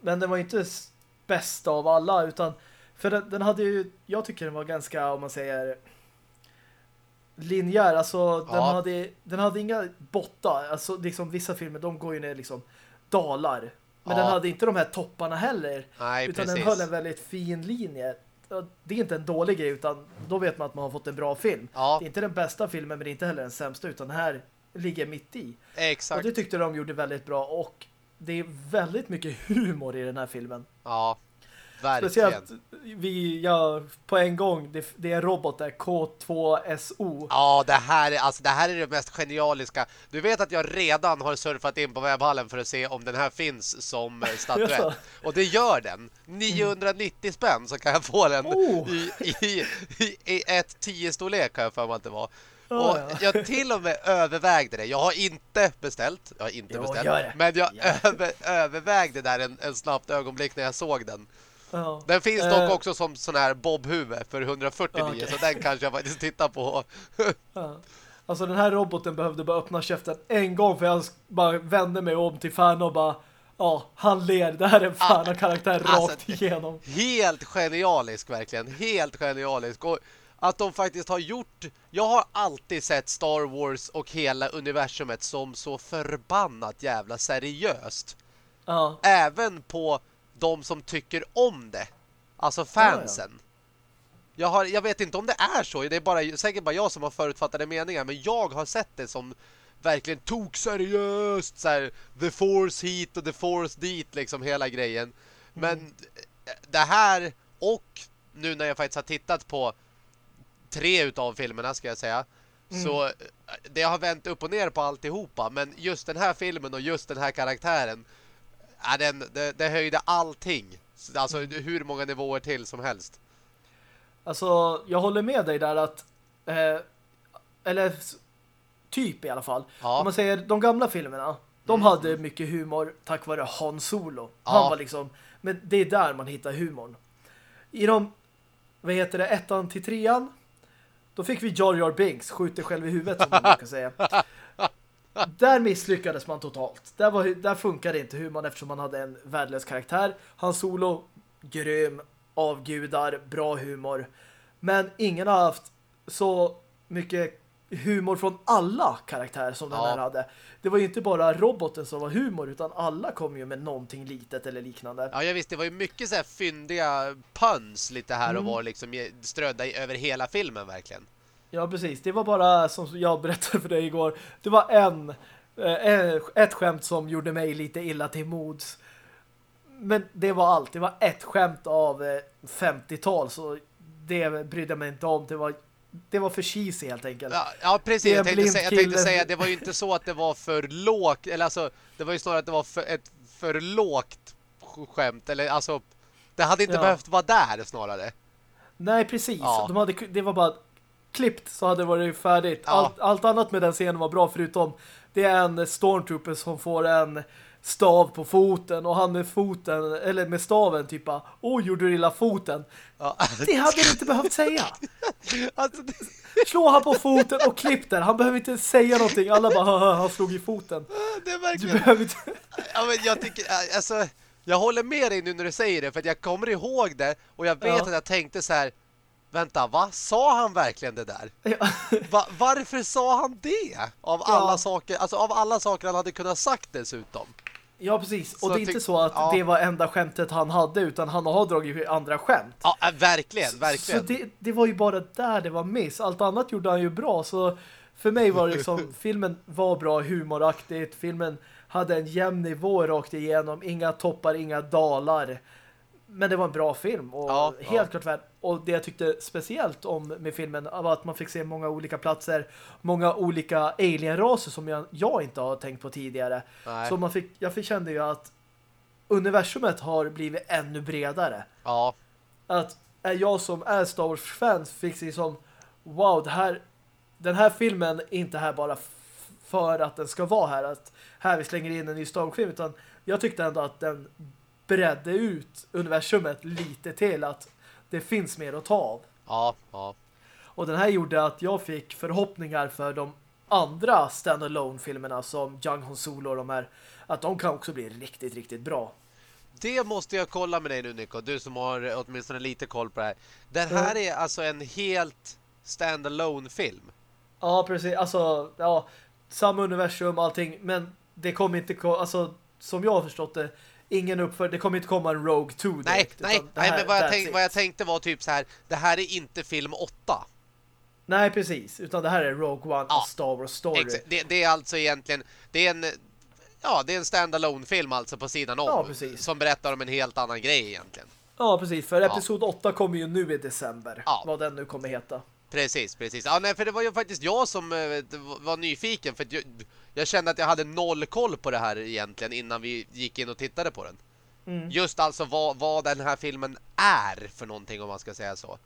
Men den var inte bästa av alla, utan för den, den hade ju, jag tycker den var ganska, om man säger linjär, alltså den, Ja. hade, den hade inga botta, alltså liksom vissa filmer, de går ju ner liksom dalar. Men Ja. den hade inte de här topparna heller. Nej, utan precis. den höll en väldigt fin linje. Det är inte en dålig grej utan då vet man att man har fått en bra film. Ja, Det är inte den bästa filmen men det är inte heller den sämsta utan den här ligger mitt i. Och exakt. det tyckte de gjorde väldigt bra och det är väldigt mycket humor i den här filmen. Ja, verkligen. Speciellt vi, ja, på en gång, det, det är en robot där, K2SO. Ja, det här, är, alltså, det här är det mest genialiska. Du vet att jag redan har surfat in på webbhallen för att se om den här finns som eh, statyett. Jaså? Och det gör den. 990 spänn så kan jag få den Oh. i, i, i, i ett 10-storlek kan jag för mig att det var. Och ja. jag till och med övervägde det. Jag har inte beställt. Jag har inte Jo, beställt. Men jag Ja. över, övervägde där en, en snabbt ögonblick när jag såg den. Ja. Den finns Eh, dock också som sån här bobhuvud för 149 Okej. så den kanske jag faktiskt tittar på. Ja. Alltså den här roboten behövde bara öppna käften en gång för jag bara vände mig om till fan och bara ja, han ler. Det här är fan en karaktär alltså, rakt igenom. Helt genialisk verkligen. Helt genialisk. Och att de faktiskt har gjort... Jag har alltid sett Star Wars och hela universumet som så förbannat jävla seriöst. Ja, Även på de som tycker om det. Alltså fansen. Jag, har, jag vet inte om det är så. Det är bara, säkert bara jag som har förutfattade meningar. Men jag har sett det som verkligen tog seriöst. Så här, the force hit och the force dit. Liksom hela grejen. Men det här och nu när jag faktiskt har tittat på tre utav filmerna ska jag säga. Så det har vänt upp och ner på alltihopa. Men just den här filmen och just den här karaktären Ja, den, det, det höjde allting. Alltså hur många nivåer till som helst. alltså jag håller med dig där att eh, eller typ i alla fall. Ja. Om man säger de gamla filmerna De hade mycket humor tack vare Han Solo. Han Ja. var liksom, men det är där man hittar humorn. I de, vad heter det, ettan till trean, då fick vi Jar Jar Binks, skjuter själv i huvudet som man brukar säga. Där misslyckades man totalt. Där, var, där funkade inte humorn eftersom man hade en värdelös karaktär. Han Solo, grym, avgudar, bra humor. Men ingen har haft så mycket humor från alla karaktärer som den Ja. här hade. Det var ju inte bara roboten som var humor utan alla kom ju med någonting litet eller liknande. Ja, jag visste, det var ju mycket så här fyndiga puns lite här och Mm. var liksom strödda över hela filmen verkligen. Ja, precis. Det var bara som jag berättade för dig igår. Det var en eh, ett skämt som gjorde mig lite illa till mods. Men det var allt. Det var ett skämt av eh, 50-tal så det brydde mig inte om. Det var, det var för cheesy helt enkelt. Ja, ja precis. Jag tänkte, säga, jag tänkte säga, det var ju inte så att det var för lågt, eller alltså, det var ju snarare att det var för, ett för lågt skämt, eller alltså, det hade inte Ja. behövt vara där snarare. Nej, precis. Ja. De hade, det var bara klippt så hade det varit färdigt. Ja. Allt, allt annat med den scenen var bra förutom det är en stormtrooper som får en stav på foten och han med foten, eller med staven typ åh gjorde du illa foten? Ja. Det hade du inte behövt säga. Alltså, det, Slå han på foten och klipp där. Han behöver inte säga någonting. Alla bara, "Haha, han slog i foten. det är Du verkligen... behöver inte... Ja, men jag tycker, alltså, jag håller med dig nu när du säger det, för att jag kommer ihåg det, och jag vet Ja. att jag tänkte så här, vänta, va? Sa han verkligen det där? Ja. Va, varför sa han det? Av Ja. alla saker, alltså av alla saker han hade kunnat sagt dessutom. Ja, precis. Så Och det är inte så att ja. det var enda skämtet han hade, utan han har dragit andra skämt. Ja, äh, verkligen, verkligen. Så det, det var ju bara där det var miss. Allt annat gjorde han ju bra. Så för mig var det liksom, filmen var bra humoraktigt. Filmen hade en jämn nivå rakt igenom. Inga toppar, inga dalar. Men det var en bra film. Och Ja, helt ja. klart värt. Och det jag tyckte speciellt om med filmen var att man fick se många olika platser. Många olika alienraser som jag, jag inte har tänkt på tidigare. Nej. Så man fick, jag fick kände ju att universumet har blivit ännu bredare Ja, att jag som är Star Wars-fan fick se som wow, det här, den här filmen är inte här bara för att den ska vara här, att här vi slänger in en ny Star Wars-film, utan jag tyckte ändå att den bredde ut universumet lite till att det finns mer att ta av. ja, ja. Och den här gjorde att jag fick förhoppningar för de andra standalone-filmerna som Young Han Solo och de här, att de kan också bli riktigt, riktigt bra. Det måste jag kolla med dig nu Nico, du som har åtminstone lite koll på det här. Den här är alltså en helt standalone film. Ja, precis. Alltså, ja, samma universum, allting. Men det kommer inte, alltså, som jag har förstått det, ingen uppför, det kommer inte komma en Rogue 2 direkt. Nej, nej, nej här- men vad jag, tänk, vad jag tänkte var typ så här, det här är inte film 8. Nej, precis. Utan det här är Rogue One Ja, och Star Wars Story. Det, det är alltså egentligen, det är en, ja det är en standalone film alltså på sidan om. Ja, precis. Som berättar om en helt annan grej egentligen. Ja, precis. För Ja. episod 8 kommer ju nu i december. Ja. Vad den nu kommer heta. Precis, precis. Ja, nej, för det var ju faktiskt jag som eh, var nyfiken för att jag, kände att jag hade noll koll på det här egentligen innan vi gick in och tittade på den. Mm. Just alltså vad, vad den här filmen är för någonting om man ska säga så.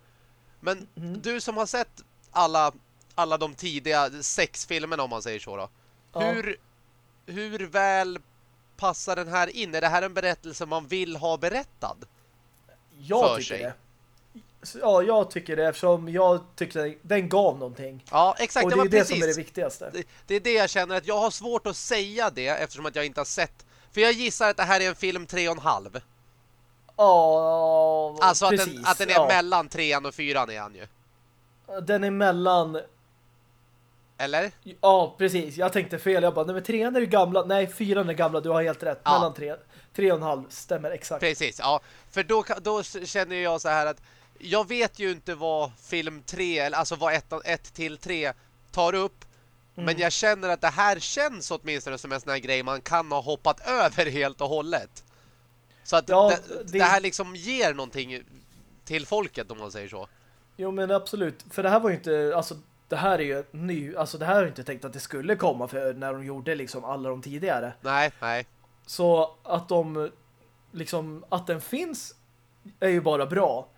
Men Mm. du som har sett alla, alla de tidiga sex filmerna om man säger så då. Ja. Hur, hur väl passar den här in? Är det här en berättelse man vill ha berättad? Jag för tycker sig. det. Ja, jag tycker det eftersom jag tyckte den, gav någonting. Ja, exakt. och det det är det precis. som är det viktigaste. det, det är det jag känner att jag har svårt att säga det eftersom att jag inte har sett. För jag gissar att det här är en film tre och en halv. Ja, Alltså att precis. den, att den är ja. mellan trean och fyran är han ju. Den är mellan Eller? Ja, precis. Jag tänkte fel. Jag bara, nej men trean är ju gamla. Nej, fyran är gamla. Du har helt rätt. Ja. Mellan tre, tre och en halv. Stämmer exakt. Precis, ja. För då, då känner jag så här att jag vet ju inte vad film 3, eller alltså vad 1 till 3 tar upp. Mm. Men jag känner att det här känns åtminstone som en sån här grej man kan ha hoppat över helt och hållet. Så att Ja, det, det- det här liksom ger någonting till folket om man säger så. Jo, men absolut. För det här var ju inte, alltså det här är ju ny, alltså det här har jag inte tänkt att det skulle komma för när de gjorde liksom alla de tidigare. Nej, nej. Så att de liksom, att den finns är ju bara bra.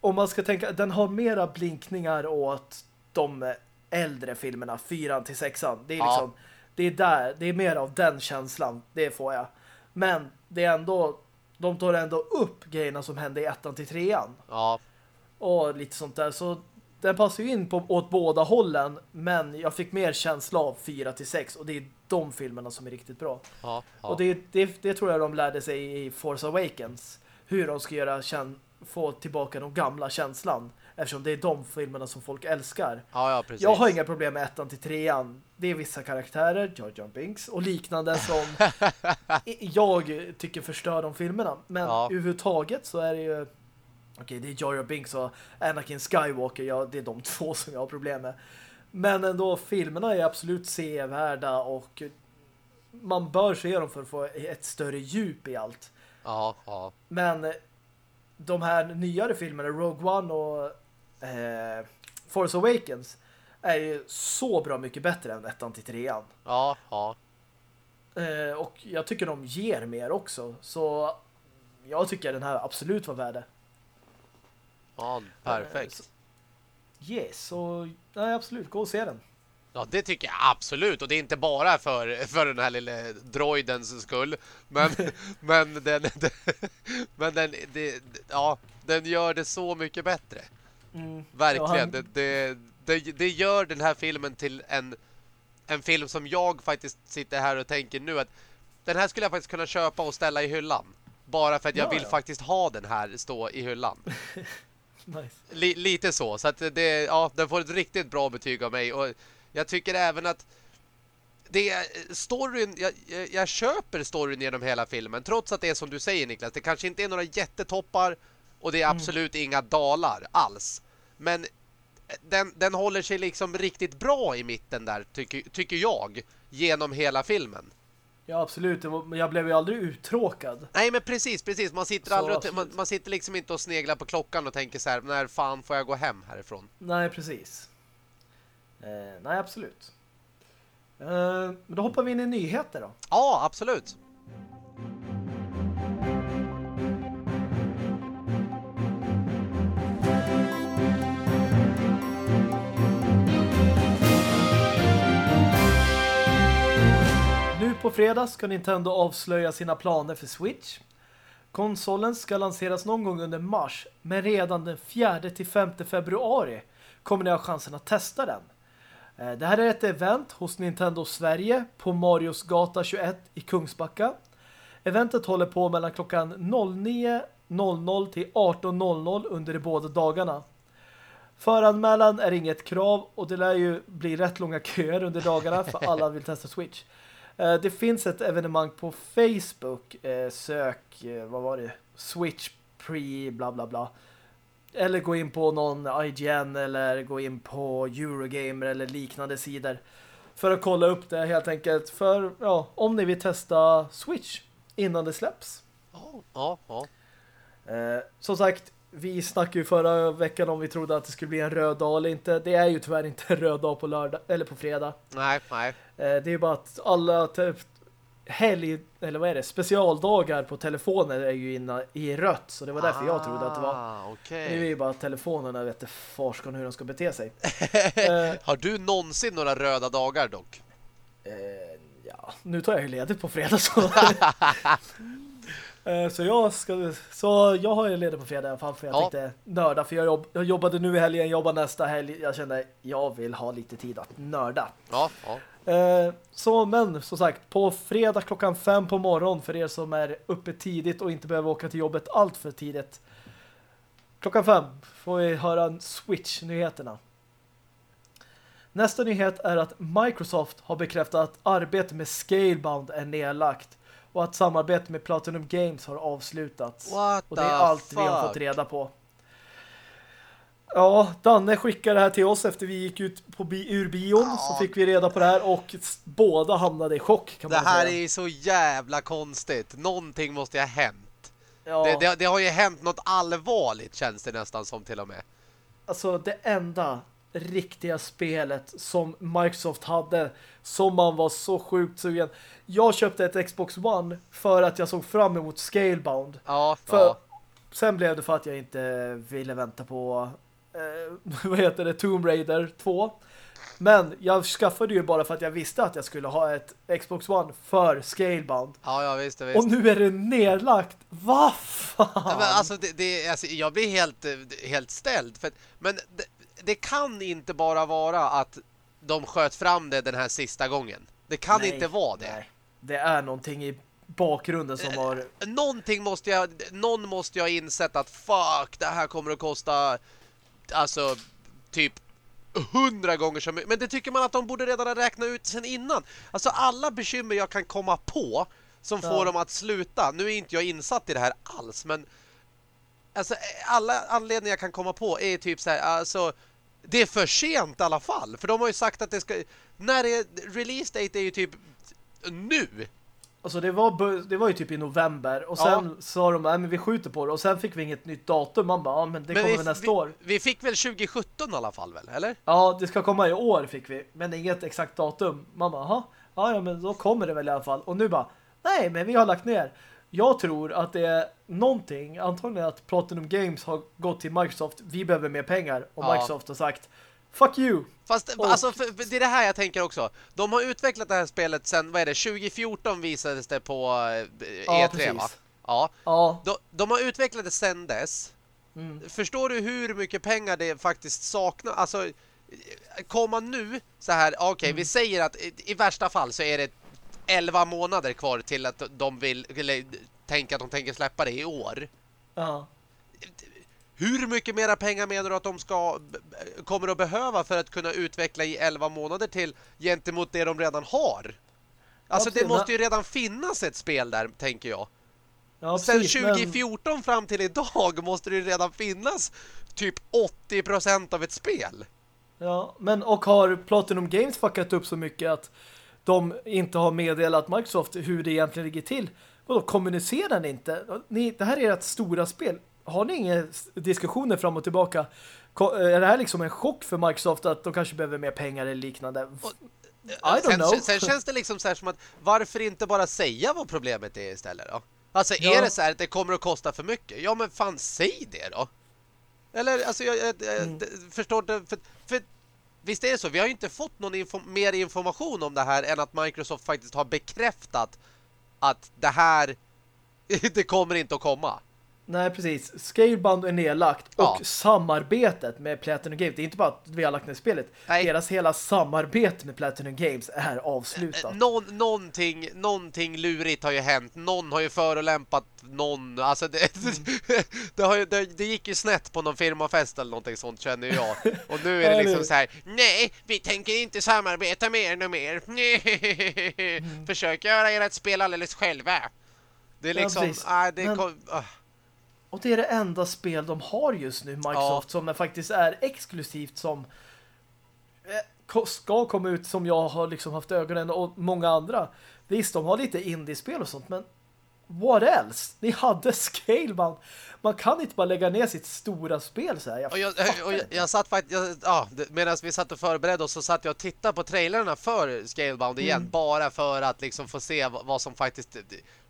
Om man ska tänka, den har mera blinkningar åt de äldre filmerna, fyran till sexan. Det är Ja. liksom, Det är där, det är mer av den känslan, det får jag. Men det är ändå, de tar ändå upp grejerna som hände i ettan till trean. Ja. Och lite sånt där, så den passar ju in på, åt båda hållen, men jag fick mer känsla av 4 till 6 och det är de filmerna som är riktigt bra. Ja, ja. Och det, det, det tror jag de lärde sig i Force Awakens. Hur de ska göra få tillbaka den gamla känslan. Eftersom det är de filmerna som folk älskar. Ja, ja, precis. Jag har inga problem med ettan till trean. Det är vissa karaktärer, Jar Binks och liknande som jag tycker förstör de filmerna. Men Ja. överhuvudtaget så är det ju okej, det är Jar Binks och Anakin Skywalker. Ja, det är de två som jag har problem med. Men ändå, filmerna är absolut sevärda och man bör se dem för att få ett större djup i allt. Ja, ja. Men de här nyare filmerna, Rogue One och eh, Force Awakens är ju så bra mycket bättre än ettan till trean. Ja, ja. Eh, och jag tycker de ger mer också. Så jag tycker den här absolut var värd det. Ja, perfekt. Yes, så nej, absolut, gå och se den. Ja, det tycker jag absolut. Och det är inte bara för, för den här lilla droidens skull. Men, men den, den, men den, det, ja, den gör det så mycket bättre. Mm. Verkligen. Ja, han- det, det, det, det gör den här filmen till en, en film som jag faktiskt sitter här och tänker nu att den här skulle jag faktiskt kunna köpa och ställa i hyllan. Bara för att jag Ja, vill ja. faktiskt ha den här stå i hyllan. Nice. Li, lite så. Så att det, ja, den får ett riktigt bra betyg av mig. Och jag tycker även att det är storyn, jag, jag, jag köper storyn genom hela filmen. Trots att det är som du säger Niklas, det kanske inte är några jättetoppar och det är absolut inga dalar alls. Men den, den håller sig liksom riktigt bra i mitten där, tycker, tycker jag, genom hela filmen. Ja, absolut. Men jag blev ju aldrig uttråkad. Nej, men precis, precis. Man sitter, Så aldrig man, man sitter liksom inte och sneglar på klockan och tänker så här, när fan får jag gå hem härifrån? Nej, precis. Eh, nej, absolut. Eh, men då hoppar vi in i nyheter då. Ja, absolut. Nu på fredag ska Nintendo avslöja sina planer för Switch. Konsolen ska lanseras någon gång under mars, men redan den 4-5 februari kommer ni ha chansen att testa den. Eh, Det här är ett event hos Nintendo Sverige på Marios gata 21 i Kungsbacka. Eventet håller på mellan klockan 09.00 till 18.00 under de båda dagarna. Föranmälan är inget krav och det lär ju bli rätt långa köer under dagarna för alla vill testa Switch. Eh, Det finns ett evenemang på Facebook. eh, Sök, vad var det? Switch pre bla bla bla. Eller gå in på någon IGN eller gå in på Eurogamer eller liknande sidor. För att kolla upp det helt enkelt. För ja, om ni vill testa Switch innan det släpps. Ja, ja, ja. Eh, som sagt, vi snackade ju förra veckan om vi trodde att det skulle bli en röd dag eller inte. Det är ju tyvärr inte en röd dag på lördag eller på fredag. Nej, nej. Eh, det är bara att alla typ, helg, eller vad är det, specialdagar på telefoner är ju inne i rött. Så det var därför jag trodde att det var. Ah, Nu är ju bara telefonerna vet farskan hur de ska bete sig. eh, Har du någonsin några röda dagar dock? eh, ja, nu tar jag ju ledigt på fredag så. Eh, Så jag ska så jag har ju ledigt på fredag i alla fall för jag Ja. tänkte nörda för jag, jobb, jag jobbade nu i helgen, jobbar nästa helg. Jag kände jag vill ha lite tid att nörda. Ja, ja. Eh, så men som sagt på fredag klockan fem på morgon för er som är uppe tidigt och inte behöver åka till jobbet allt för tidigt. Klockan fem får vi höra Switch-nyheterna. Nästa nyhet är att Microsoft har bekräftat att arbetet med Scalebound är nedlagt och att samarbetet med Platinum Games har avslutats. What Och det är allt vi har fått fuck? reda på. Ja, Danne skickade det här till oss efter vi gick ut på bi ur bion Ja. så fick vi reda på det här och båda hamnade i chock kan Det man här är säga. ju så jävla konstigt. Någonting måste ju ha hänt. ja, Det, det, det har ju hänt något allvarligt känns det nästan som till och med. Alltså det enda riktiga spelet som Microsoft hade som man var så sjukt sugen. Jag köpte ett Xbox One för att jag såg fram emot Scalebound. Ja, För ja. sen blev det för att jag inte ville vänta på vad heter det? Tomb Raider 2. Men jag skaffade ju bara för att jag visste att jag skulle ha ett Xbox One för Scalebound. Ja, ja visst, visst. Och nu är det nedlagt. Vad fan? Ja, men alltså, det, det, alltså, jag blir helt, helt ställd. För, men det, det kan inte bara vara att de sköt fram det den här sista gången. Det kan nej, inte vara det. Nej. Det är någonting i bakgrunden som har... Någonting måste jag... Någon måste jag ha insett att fuck, det här kommer att kosta alltså typ hundra gånger så mycket. Men det tycker man att de borde redan ha räknat ut sen innan. Alltså alla bekymmer jag kan komma på som får dem att sluta. Nu är inte jag insatt i det här alls, men alltså alla anledningar jag kan komma på är typ så här, alltså det är för sent i alla fall. För de har ju sagt att det ska... När är release date är ju typ nu. Alltså det var, det var ju typ i november och sen ja. sa de att vi skjuter på det och sen fick vi inget nytt datum. Man bara, ja men det men kommer vi, nästa vi, år. Vi fick väl 2017 i alla fall väl, eller? Ja, det ska komma i år fick vi. Men inget exakt datum. Man bara, ja, ja men då kommer det väl i alla fall. Och nu bara, nej men vi har lagt ner. Jag tror att det är någonting, antagligen att Platinum Games har gått till Microsoft, vi behöver mer pengar. Och ja. Microsoft har sagt, fuck you. Fast och... alltså, för, det är det här jag tänker också. De har utvecklat det här spelet sen, vad är det, 2014 visades det på eh, ja, E3 precis. va? Ja. ja. De, de, har utvecklat det sen dess. Mm. Förstår du hur mycket pengar det faktiskt saknar? Alltså, komma nu så här, okej, okay, mm. vi säger att i, i, värsta fall så är det 11 månader kvar till att de vill, eller tänka att de tänker släppa det i år. Ja. Hur mycket mera pengar menar du att de ska kommer att behöva för att kunna utveckla i 11 månader till gentemot det de redan har? Alltså det måste ju redan finnas ett spel där, tänker jag. Ja, Sen 2014 men... fram till idag måste det ju redan finnas typ 80% av ett spel. Ja, men och har Platinum Games fuckat upp så mycket att de inte har meddelat Microsoft hur det egentligen ligger till. Och då kommunicerar ni inte. Ni, det här är ett stora spel har ni inga diskussioner fram och tillbaka? Är det här liksom en chock för Microsoft att de kanske behöver mer pengar eller liknande? I don't sen, know. Sen känns det liksom så här som att varför inte bara säga vad problemet är istället då? Alltså ja. är det så här att det kommer att kosta för mycket? Ja men fan säg det då. Eller alltså jag, jag, jag mm. förstår det för, för visst är det så vi har ju inte fått någon info mer information om det här än att Microsoft faktiskt har bekräftat att det här det kommer inte att komma. Nej, precis. Scalebound är nedlagt ja. och samarbetet med Platinum Games, det är inte bara att vi har lagt ner spelet. Nej. Deras hela samarbete med Platinum Games är avslutat. Nå någonting, någonting lurigt har ju hänt. Någon har ju förolämpat någon. Alltså det, det, har ju, det, det, gick ju snett på någon firmafest eller någonting sånt känner jag. Och nu är det liksom så här, nej, vi tänker inte samarbeta med er något mer. Mm. Försök göra ert spel alldeles själva. Det är liksom, ja, äh, det Men... kom, uh. Och det är det enda spel de har just nu, Microsoft, ja. som faktiskt är exklusivt som eh, ska komma ut som jag har liksom haft ögonen och många andra. Visst, de har lite indiespel och sånt, men what else? Ni hade Scalebound. Man kan inte bara lägga ner sitt stora spel så här. Jag och jag, och jag, jag satt faktiskt, ja, medan vi satt och förberedde oss så satt jag och tittade på trailerna för Scalebound igen, mm. bara för att liksom få se vad som faktiskt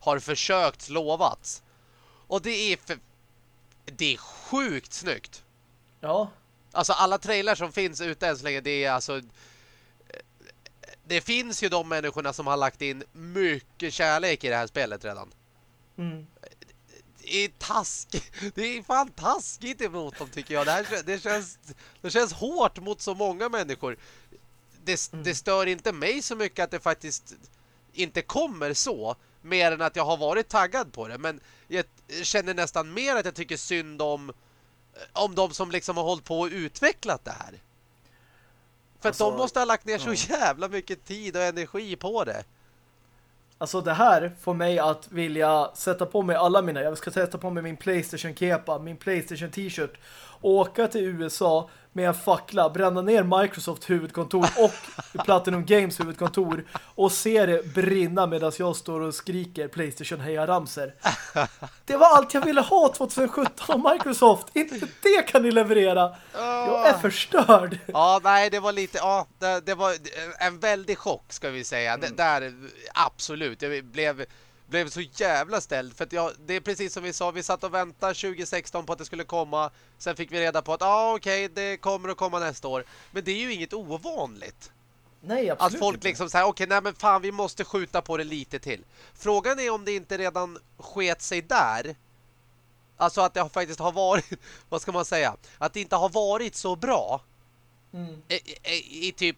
har försökt lovats. Och det är för det är sjukt snyggt. Ja. Alltså alla trailers som finns ute än så länge, det är alltså... Det finns ju de människorna som har lagt in mycket kärlek i det här spelet redan. Mm. Det är taskigt. Det är fan taskigt emot dem tycker jag. Det, här, det, känns, det känns hårt mot så många människor. Det, mm. det stör inte mig så mycket att det faktiskt inte kommer så. Mer än att jag har varit taggad på det. Men känner nästan mer att jag tycker synd om om de som liksom har hållit på och utvecklat det här. För alltså, att de måste ha lagt ner så jävla mycket tid och energi på det. Alltså det här får mig att vilja sätta på mig alla mina, jag ska sätta på mig min Playstation kepa, min Playstation t-shirt, åka till USA med en fackla, bränna ner Microsoft huvudkontor och Platinum Games huvudkontor och se det brinna medan jag står och skriker Playstation heja ramser. Det var allt jag ville ha 2017 av Microsoft. Inte det kan ni leverera. Jag är förstörd. Ja, nej, det var lite ja, det, det var en väldig chock ska vi säga. Mm. Det, där absolut. Jag blev blev så jävla ställd. För att jag, det är precis som vi sa, vi satt och väntade 2016 på att det skulle komma. Sen fick vi reda på att ah, okej, okay, det kommer att komma nästa år. Men det är ju inget ovanligt. Nej, absolut Att folk inte. liksom säger, okej, okay, nej men fan, vi måste skjuta på det lite till. Frågan är om det inte redan sket sig där. Alltså att det faktiskt har varit, vad ska man säga? Att det inte har varit så bra. Mm. I, i, I typ,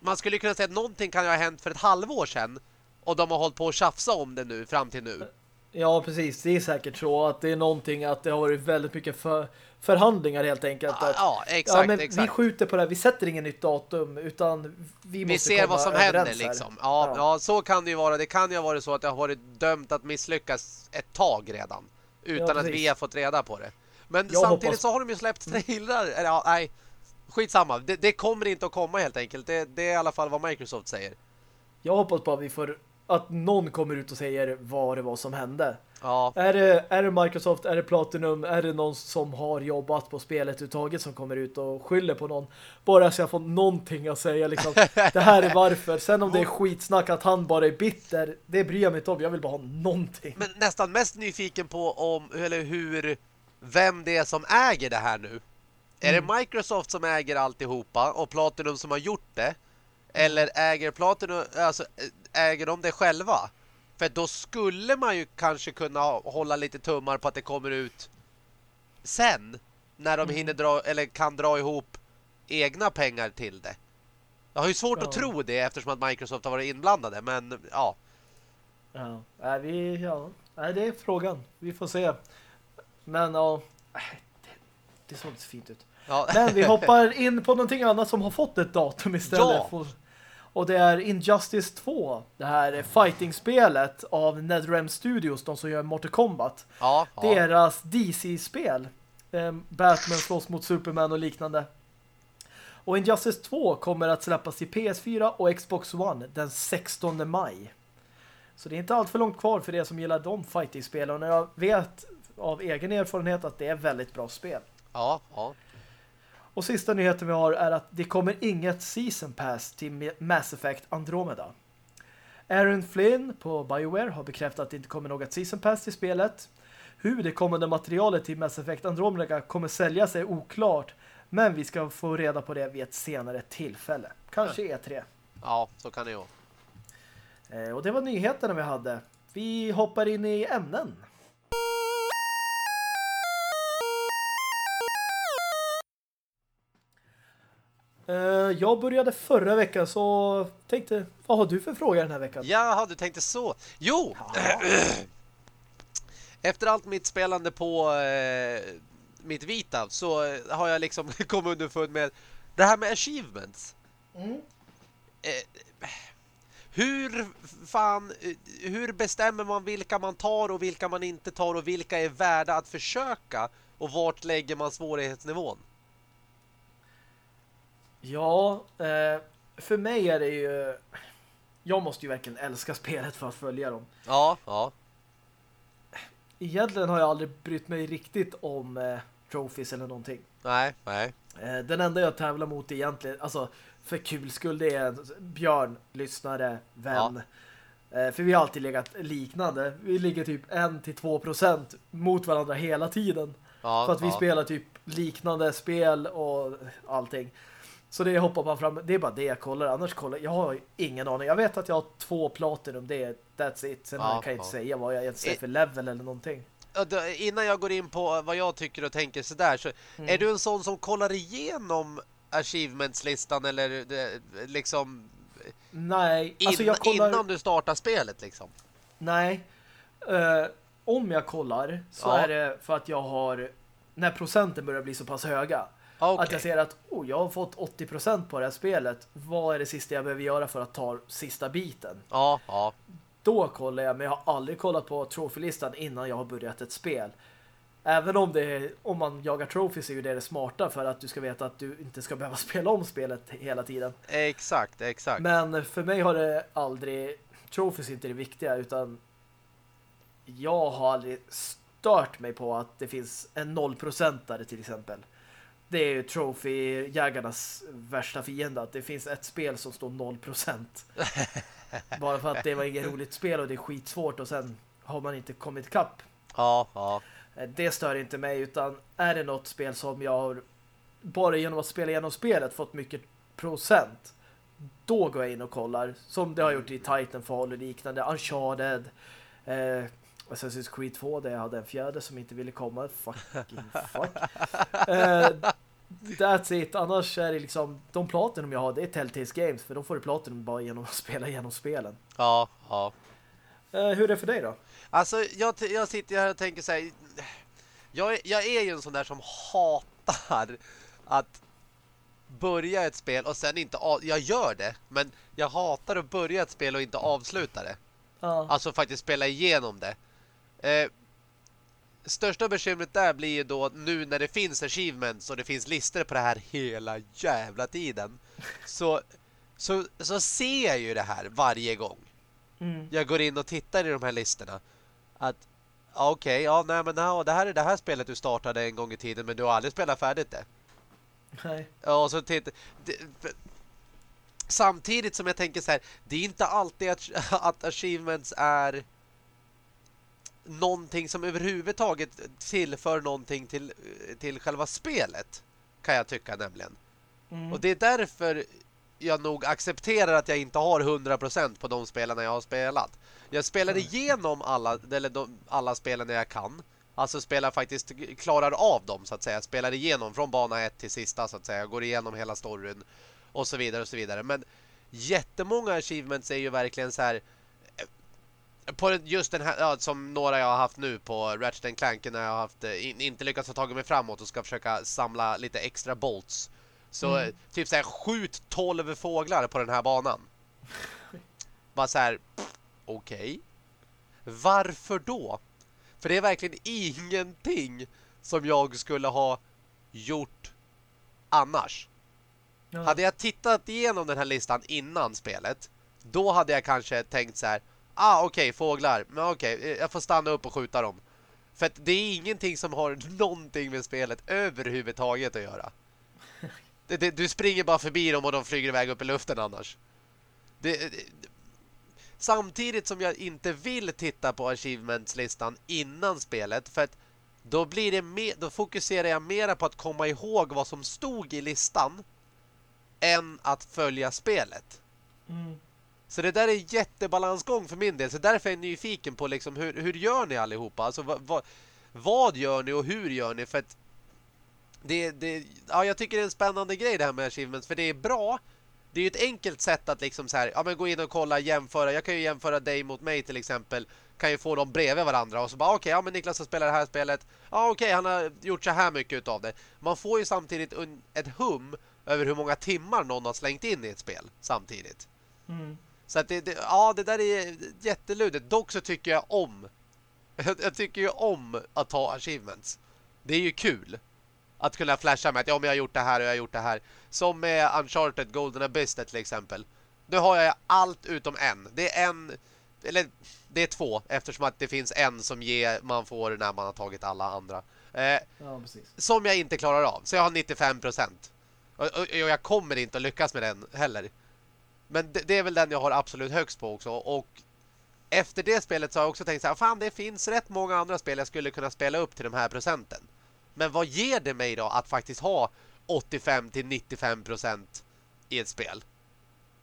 man skulle kunna säga att någonting kan ju ha hänt för ett halvår sedan. Och de har hållit på att tjafsa om det nu, fram till nu. Ja, precis. Det är säkert så att det är någonting att det har varit väldigt mycket för, förhandlingar helt enkelt. Ja, att, ja exakt, ja, men exakt. Vi skjuter på det här. Vi sätter ingen nytt datum utan vi måste Vi ser vad som händer liksom. Ja, ja, ja. så kan det ju vara. Det kan ju ha varit så att det har varit dömt att misslyckas ett tag redan. Utan ja, att vi har fått reda på det. Men jag samtidigt hoppas... så har de ju släppt trailrar. Eller, ja, nej, skitsamma. Det, det kommer inte att komma helt enkelt. Det, det är i alla fall vad Microsoft säger. Jag hoppas på att vi får att någon kommer ut och säger vad det var som hände. Ja. Är, det, är det Microsoft, är det Platinum, är det någon som har jobbat på spelet uttaget som kommer ut och skyller på någon? Bara så jag får någonting att säga liksom. det här är varför. Sen om det är skitsnack att han bara är bitter, det bryr jag mig inte om. Jag vill bara ha någonting. Men nästan mest nyfiken på om, eller hur, vem det är som äger det här nu. Mm. Är det mm. Microsoft som äger alltihopa och Platinum som har gjort det? Eller äger Platinum, alltså äger de det själva? För då skulle man ju kanske kunna hålla lite tummar på att det kommer ut sen. När de mm. hinner dra, eller kan dra ihop egna pengar till det. Jag har ju svårt ja. att tro det eftersom att Microsoft har varit inblandade, men ja. Ja, är vi, ja. Nej, det är frågan. Vi får se. Men ja, det, det såg så fint ut. Ja. Men vi hoppar in på någonting annat som har fått ett datum istället. Ja. Och det är Injustice 2, det här fighting-spelet av NetherRealm Studios, de som gör Mortal Kombat. Ja. Deras DC-spel. Ehm, Batman slåss mot Superman och liknande. Och Injustice 2 kommer att släppas till PS4 och Xbox One den 16 maj. Så det är inte allt för långt kvar för det som gillar de fighting-spelen. Och jag vet av egen erfarenhet att det är väldigt bra spel. Ja, ja. Och sista nyheten vi har är att det kommer inget Season Pass till Mass Effect Andromeda. Aaron Flynn på BioWare har bekräftat att det inte kommer något Season Pass till spelet. Hur det kommande materialet till Mass Effect Andromeda kommer säljas är oklart, men vi ska få reda på det vid ett senare tillfälle. Kanske E3. Ja, så kan det ju. Eh, och det var nyheterna vi hade. Vi hoppar in i ämnen. Jag började förra veckan så tänkte, vad har du för fråga den här veckan? Jaha, du tänkte så. Jo! Ja. Efter allt mitt spelande på eh, mitt vita så har jag liksom kommit underfund med det här med achievements. Mm. Eh, hur fan hur bestämmer man vilka man tar och vilka man inte tar och vilka är värda att försöka och vart lägger man svårighetsnivån? Ja, eh, för mig är det ju... Jag måste ju verkligen älska spelet för att följa dem. Ja, ja. Egentligen har jag aldrig brytt mig riktigt om eh, trophies eller någonting. Nej, nej. Eh, den enda jag tävlar mot egentligen, alltså för kul skull, det är en björn, lyssnare, vän. Ja. För vi har alltid legat liknande. Vi ligger typ 1-2% mot varandra hela tiden. Ja, för att vi ja. spelar typ liknande spel och allting. Så det hoppar man fram. Det är bara det jag kollar. Annars kollar jag har ingen aning. Jag vet att jag har två platinum. Det är that's it. Sen ja, kan jag inte ja. säga vad jag ens är för level eller någonting. Innan jag går in på vad jag tycker och tänker sådär så mm. är du en sån som kollar igenom achievements-listan eller liksom Nej, alltså jag kollar... innan du startar spelet liksom? Nej. Uh, om jag kollar så ja. är det för att jag har när procenten börjar bli så pass höga Okay. Att jag ser att oh, jag har fått 80% på det här spelet. Vad är det sista jag behöver göra för att ta sista biten? Ja, ja. Då kollar jag, men jag har aldrig kollat på trofélistan innan jag har börjat ett spel. Även om det är, om man jagar trophies är ju det, det smarta för att du ska veta att du inte ska behöva spela om spelet hela tiden. Exakt, exakt. Men för mig har det aldrig trophies inte det viktiga utan jag har aldrig stört mig på att det finns en nollprocentare till exempel det är ju Trophy-jägarnas värsta fiende. Att det finns ett spel som står 0%. Bara för att det var inget roligt spel och det är skitsvårt och sen har man inte kommit ikapp. Ja, ja. Eh, det stör inte mig utan är det något spel som jag har bara genom att spela igenom spelet fått mycket procent då går jag in och kollar som det har gjort i Titanfall och liknande Uncharted eh, Assassin's Creed 2 där jag hade en fjärde som inte ville komma fucking fuck eh, That's it. Annars är det liksom de platinum jag har, det är Telltales Games för de får du platinum bara genom att spela igenom spelen. Ja, ja. Eh, hur är det för dig då? Alltså, jag, jag sitter här och tänker så här, jag, jag är ju en sån där som hatar att börja ett spel och sen inte av, jag gör det, men jag hatar att börja ett spel och inte avsluta det. Ja. Alltså faktiskt spela igenom det. Eh, största bekymret där blir ju då nu när det finns achievements och det finns listor på det här hela jävla tiden. Så, så, så ser jag ju det här varje gång. Mm. Jag går in och tittar i de här listorna. Att okej, ja, nej men ja, det här är det här spelet du startade en gång i tiden men du har aldrig spelat färdigt det. Nej. Och så titta, det, samtidigt som jag tänker så här, det är inte alltid att, att achievements är någonting som överhuvudtaget tillför någonting till, till själva spelet kan jag tycka nämligen. Mm. Och det är därför jag nog accepterar att jag inte har 100% på de spelarna jag har spelat. Jag spelar Mm. igenom alla, eller de, alla spelen jag kan. Alltså spelar faktiskt, klarar av dem så att säga. Spelar igenom från bana 1 till sista så att säga. Går igenom hela storyn och så vidare och så vidare. Men jättemånga achievements är ju verkligen så här på just den här, ja, som några jag har haft nu på Ratchet Clank när jag har haft, eh, in, inte lyckats ta tag mig framåt och ska försöka samla lite extra bolts. Så Mm. eh, typ så här skjut 12 fåglar på den här banan. Bara så här okej. Varför då? För det är verkligen ingenting som jag skulle ha gjort annars. Ja. Hade jag tittat igenom den här listan innan spelet, då hade jag kanske tänkt så här, ah okej, fåglar, men okej, okay, jag får stanna upp och skjuta dem. För att det är ingenting som har någonting med spelet överhuvudtaget att göra. Det, det, du springer bara förbi dem och de flyger iväg upp i luften annars. Det, det, samtidigt som jag inte vill titta på achievements-listan innan spelet för att då blir det mer, då fokuserar jag mera på att komma ihåg vad som stod i listan än att följa spelet. Mm. Så det där är en jättebalansgång för min del. Så därför är jag nyfiken på liksom hur, hur gör ni allihopa? Alltså vad, va, vad gör ni och hur gör ni? För att det, det, ja, jag tycker det är en spännande grej det här med achievements. För det är bra. Det är ju ett enkelt sätt att liksom så här, ja men gå in och kolla, jämföra. Jag kan ju jämföra dig mot mig till exempel. Kan ju få dem bredvid varandra och så bara okej, ja men Niklas har spelat det här spelet. Ja okej, han har gjort så här mycket utav det. Man får ju samtidigt ett hum över hur många timmar någon har slängt in i ett spel samtidigt. Mm. Så att det, det, ja, det där är jätteludigt. Dock så tycker jag om jag, jag tycker ju om att ta achievements. Det är ju kul att kunna flasha med att ja, men jag har gjort det här och jag har gjort det här. Som med Uncharted Golden Abyss till exempel. Nu har jag allt utom en. Det är en eller det är två eftersom att det finns en som ger, man får när man har tagit alla andra. Eh, Ja, som jag inte klarar av. Så jag har 95%. Och, och, och jag kommer inte att lyckas med den heller. Men det, det är väl den jag har absolut högst på också. Och efter det spelet så har jag också tänkt så här, fan det finns rätt många andra spel jag skulle kunna spela upp till de här procenten. Men vad ger det mig då att faktiskt ha 85-95% i ett spel?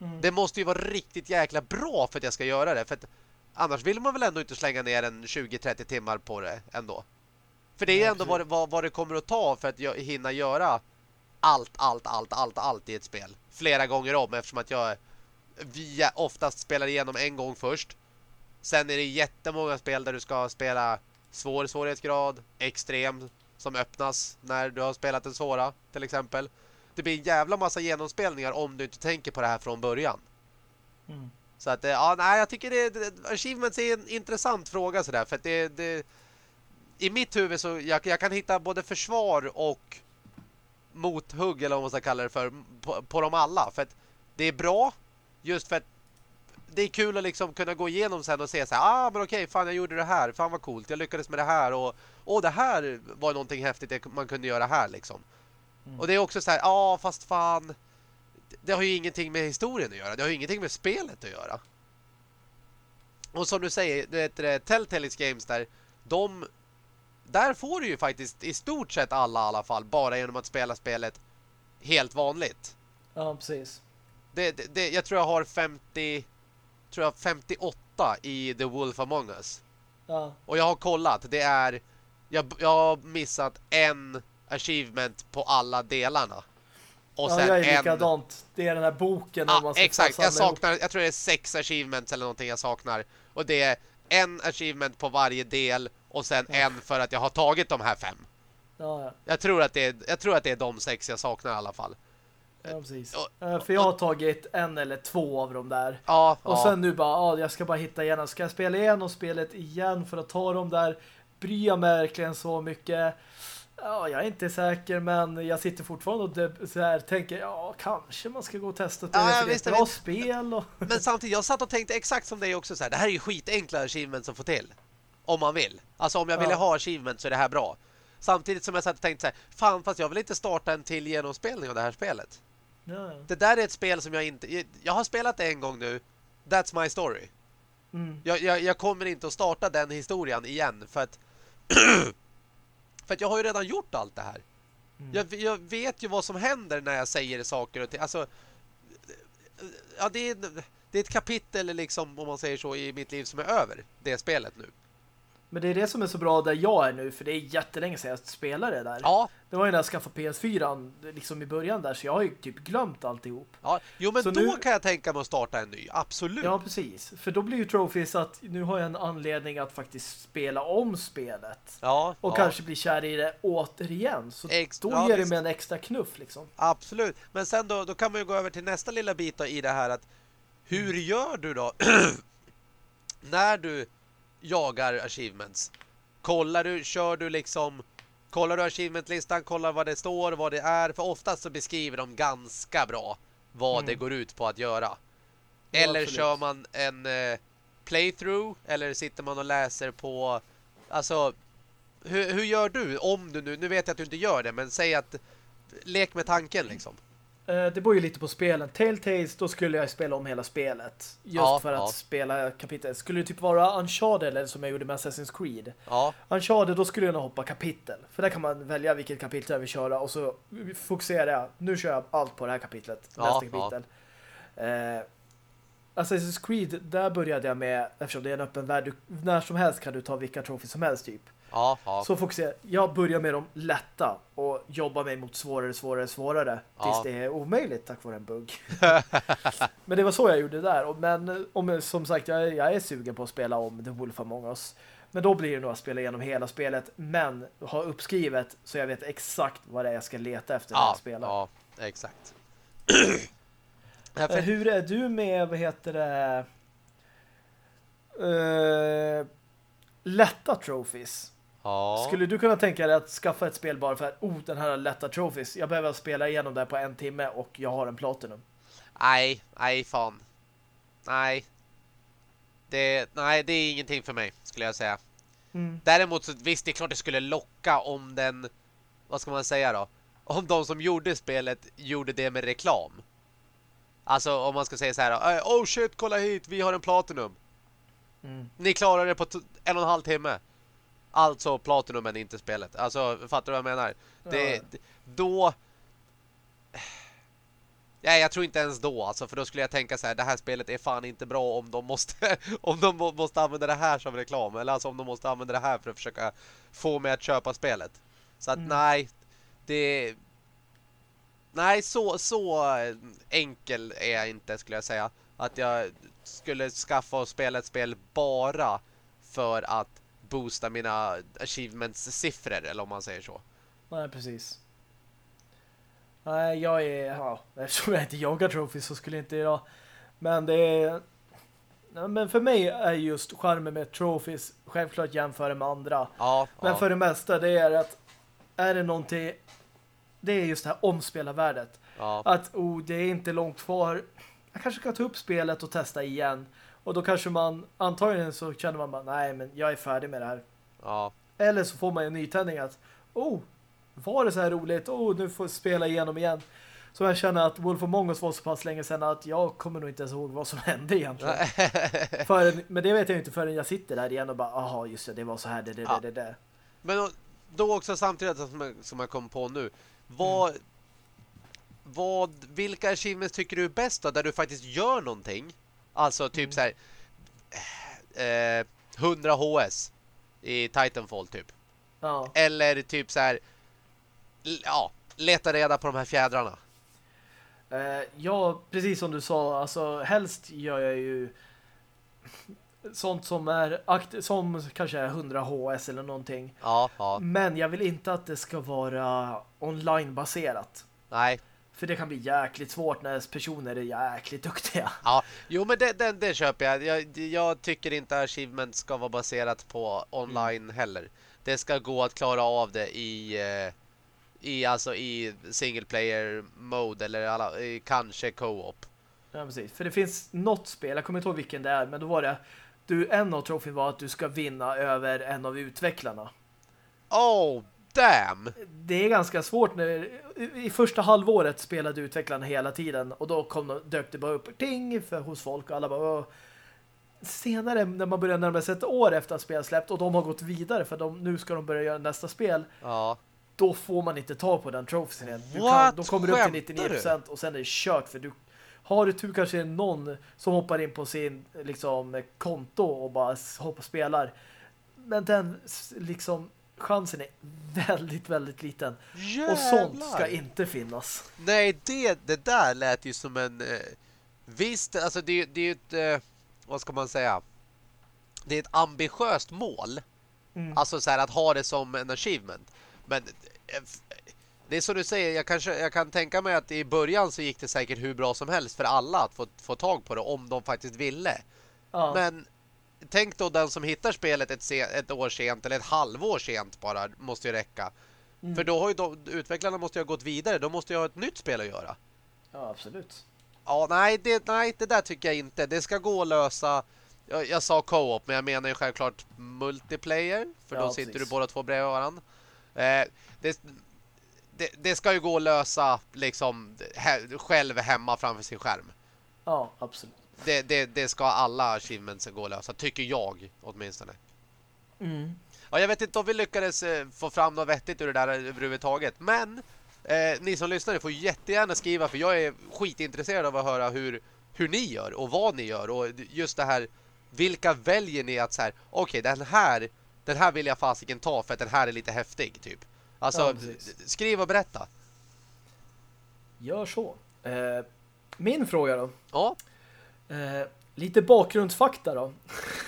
Mm. Det måste ju vara riktigt jäkla bra för att jag ska göra det. För att annars vill man väl ändå inte slänga ner en 20-30 timmar på det ändå. För det är Nej, ändå vad, vad, vad det kommer att ta för att jag hinna göra allt, allt, allt, allt, allt i ett spel. Flera gånger om eftersom att jag via, oftast spelar igenom en gång först. Sen är det jättemånga spel där du ska spela svår svårighetsgrad, extrem som öppnas när du har spelat en svåra till exempel. Det blir en jävla massa genomspelningar om du inte tänker på det här från början. Mm. Så att, eh, ja, nej, jag tycker det, det achievements är en intressant fråga sådär, för att det, det i mitt huvud så jag, jag kan hitta både försvar och mothugg eller vad man ska kalla det för på, på dem alla, för att det är bra just för att det är kul att liksom kunna gå igenom sen och se så här, ah men okej, fan jag gjorde det här, fan vad coolt, jag lyckades med det här och, och det här var någonting häftigt man kunde göra här liksom. Mm. Och det är också så här, ja fast fan det har ju ingenting med historien att göra. Det har ju ingenting med spelet att göra. Och som du säger, det, det, Telltale Games där, de där får du ju faktiskt i stort sett alla i alla fall bara genom att spela spelet helt vanligt. Ja, precis. Det, det, det, jag tror jag har 50 tror jag 58 i The Wolf Among Us. Ja. Och jag har kollat, det är jag, jag har missat en achievement på alla delarna. Och sen ja, jag är en... likadant. Det är den här boken. Ja, man exakt. Jag saknar, jag tror det är sex achievements eller någonting jag saknar. Och det är en achievement på varje del och sen ja. en för att jag har tagit de här fem. Ja, ja. Jag, tror att det är, jag tror att det är de sex jag saknar i alla fall. Ja, precis. Och, eh, för jag har tagit en eller två av dem där. Ja, och sen nu bara, ja, jag ska bara hitta igen. Ska jag spela igenom spelet igen för att ta dem där? Bryr jag mig verkligen så mycket? Ja, jag är inte säker, men jag sitter fortfarande och så här, tänker, ja, kanske man ska gå och testa det. Ja, visst, det är ett bra spel. Och... Men samtidigt, jag satt och tänkte exakt som dig också så här, det här är ju skitenkla achievements att få till. Om man vill. Alltså om jag ville ja. ha achievements så är det här bra. Samtidigt som jag satt och tänkte så här, fan fast jag vill inte starta en till genomspelning av det här spelet. Ja. Det där är ett spel som jag inte... Jag har spelat det en gång nu. That's my story. Mm. Jag, jag, jag kommer inte att starta den historien igen för att För att jag har ju redan gjort allt det här. Mm. Jag, jag, vet ju vad som händer när jag säger saker och ting. Alltså, ja, det är, det är ett kapitel liksom, om man säger så, i mitt liv som är över det spelet nu. Men det är det som är så bra där jag är nu, för det är jättelänge sedan jag spelade där. Ja. Det var ju när jag skaffade PS4 liksom i början där, så jag har ju typ glömt alltihop. Ja, jo men så då nu... kan jag tänka mig att starta en ny, absolut. Ja, precis. För då blir ju Trophies att nu har jag en anledning att faktiskt spela om spelet. Ja. Och ja. kanske bli kär i det återigen. Så Ex då ja, ger det mig en extra knuff liksom. Absolut. Men sen då, då kan man ju gå över till nästa lilla bit i det här att hur gör du då när du jagar achievements? Kollar du, kör du liksom kollar du achievement-listan, kollar vad det står, vad det är. För oftast så beskriver de ganska bra vad mm. det går ut på att göra. Ja, eller absolut. kör man en eh, playthrough, eller sitter man och läser på... Alltså, hur, hur gör du om du nu... Nu vet jag att du inte gör det, men säg att... Lek med tanken liksom. Eh, det beror ju lite på spelen. Telltales, då skulle jag spela om hela spelet. Just ja, för att ja. spela kapitel. Skulle det typ vara Uncharted eller som jag gjorde med Assassin's Creed. Ja. Uncharted, då skulle jag nog hoppa kapitel. För där kan man välja vilket kapitel jag vill köra och så fokuserar jag. Nu kör jag allt på det här kapitlet. Ja, nästa kapitel. Eh, Assassin's Creed, där började jag med, eftersom det är en öppen värld, du, när som helst kan du ta vilka troféer som helst typ. Ja, ja. Så fokuserar jag börjar med de lätta och jobbar mig mot svårare, svårare, svårare tills ja. det är omöjligt tack vare en bugg. men det var så jag gjorde där. Men om, som sagt, jag, jag är sugen på att spela om The Wolf Among Us. Men då blir det nog att spela igenom hela spelet men ha uppskrivet så jag vet exakt vad det är jag ska leta efter ja, när jag spelar. Ja, exakt. Eh, hur är du med, vad heter det... Uh, lätta trophies? Ja. Skulle du kunna tänka dig att skaffa ett spel bara för att oh, den här lätta trophies. Jag behöver spela igenom det på en timme och jag har en platinum. Nej, nej fan. Nej. Det, nej, det är ingenting för mig, skulle jag säga. Mm. Däremot så visst, det är klart det skulle locka om den, vad ska man säga då? Om de som gjorde spelet gjorde det med reklam. Alltså om man ska säga så här, oh shit, kolla hit, vi har en platinum. Mm. Ni klarar det på en och en halv timme. Alltså platinumen, inte spelet. Alltså, fattar du vad jag menar? Ja. Det, då... Nej, jag tror inte ens då. Alltså, för då skulle jag tänka så här, det här spelet är fan inte bra om de måste om de måste använda det här som reklam. Eller alltså om de måste använda det här för att försöka få mig att köpa spelet. Så att mm. nej, det... Nej, så, så enkel är jag inte skulle jag säga. Att jag skulle skaffa och spela ett spel bara för att boosta mina achievements-siffror, eller om man säger så. Nej, precis. Nej, jag är... Ja, eftersom jag inte jagar trophies så skulle inte jag... Men det är... Ja, men för mig är just charmen med trophies självklart jämföra med andra. Ja, men ja. för det mesta det är att är det någonting det är just det här omspelarvärdet. Ja. Att oh, det är inte långt kvar. Jag kanske ska ta upp spelet och testa igen. Och då kanske man, antagligen så känner man bara, nej men jag är färdig med det här. Ja. Eller så får man en nytändning att, oh, var det så här roligt? Oh, nu får jag spela igenom igen. Så jag känner att Wolf of Us var så pass länge sedan att jag kommer nog inte ens ihåg vad som hände egentligen. förrän, men det vet jag inte förrän jag sitter där igen och bara, aha just det, det var så här, det, det, ja. det, det. Men då också samtidigt som jag, som jag kom på nu, vad, mm. vad, vilka achievements tycker du är bäst då, där du faktiskt gör någonting? Alltså typ mm. så här eh, 100 HS i Titanfall typ. Ja. Eller typ så här ja, leta reda på de här fjädrarna. Uh, ja, precis som du sa, alltså helst gör jag ju sånt som är som kanske är 100 HS eller någonting. Ja, ja. Men jag vill inte att det ska vara online-baserat. Nej. För det kan bli jäkligt svårt när personer är jäkligt duktiga. Ja, jo men det, det, det köper jag. jag. Jag tycker inte achievement ska vara baserat på online mm. heller. Det ska gå att klara av det i... Eh i alltså i single player mode eller alla, kanske co-op. Ja, precis. För det finns något spel, jag kommer inte ihåg vilken det är, men då var det du, en av trofén var att du ska vinna över en av utvecklarna. Oh, damn! Det är ganska svårt när i första halvåret spelade utvecklarna hela tiden och då kom dök det bara upp ting för hos folk och alla bara Åh. senare när man börjar närma sig ett år efter att spelet släppt och de har gått vidare för de, nu ska de börja göra nästa spel. Ja då får man inte ta på den trofén igen. Du kan, då kommer du upp till 99% och sen är det kört för du har du tur kanske någon som hoppar in på sin liksom konto och bara hoppar och spelar. Men den liksom chansen är väldigt, väldigt liten. Jävlar. Och sånt ska inte finnas. Nej, det, det där lät ju som en... Eh, visst, alltså det, det är ju ett... Eh, vad ska man säga? Det är ett ambitiöst mål. Mm. Alltså så här, att ha det som en achievement. Men eh, det är så du säger, jag, kanske, jag kan tänka mig att i början så gick det säkert hur bra som helst för alla att få, få tag på det om de faktiskt ville. Ja. Men tänk då den som hittar spelet ett, ett år sent eller ett halvår sent bara måste ju räcka. Mm. För då har ju de, utvecklarna måste ju ha gått vidare. Då måste ju ha ett nytt spel att göra. Ja, absolut. Ja, nej det, nej, det där tycker jag inte. Det ska gå att lösa... Jag, jag sa co-op, men jag menar ju självklart multiplayer. För ja, då sitter precis. du båda två bredvid varandra. Eh, det, det, det, ska ju gå att lösa liksom he, själv hemma framför sin skärm. Ja, absolut. Det, det, det ska alla achievements gå att lösa, tycker jag åtminstone. Mm. Ja, jag vet inte om vi lyckades eh, få fram något vettigt ur det där överhuvudtaget. Men eh, ni som lyssnar får jättegärna skriva för jag är skitintresserad av att höra hur, hur ni gör och vad ni gör. Och just det här, vilka väljer ni att så här, okej okay, den här den här vill jag fasiken ta för att den här är lite häftig typ. Alltså, ja, skriv och berätta. Gör så. Eh, min fråga då. Ja. Eh, lite bakgrundsfakta då.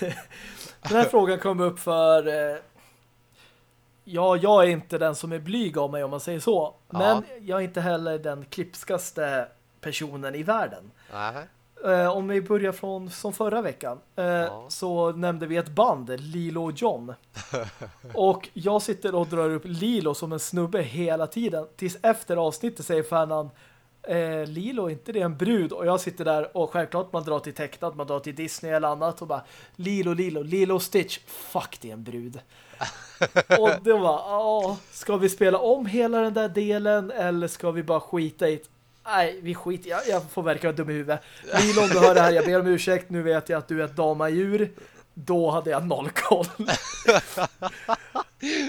den här frågan kom upp för... Eh, ja, jag är inte den som är blyg av mig om man säger så. Ja. Men jag är inte heller den klipskaste personen i världen. Eh, om vi börjar från som förra veckan eh, ja. så nämnde vi ett band, Lilo och John. och jag sitter och drar upp Lilo som en snubbe hela tiden. Tills efter avsnittet säger fanan eh, Lilo, är inte det en brud? Och jag sitter där och självklart man drar till tecknat, man drar till Disney eller annat och bara Lilo, Lilo, Lilo Stitch. Fuck, det är en brud. och det var, ska vi spela om hela den där delen eller ska vi bara skita i? Nej, vi skiter. Jag, jag får verka dum i huvudet. Milo, om du hör det här, jag ber om ursäkt. Nu vet jag att du är ett damadjur. Då hade jag noll koll.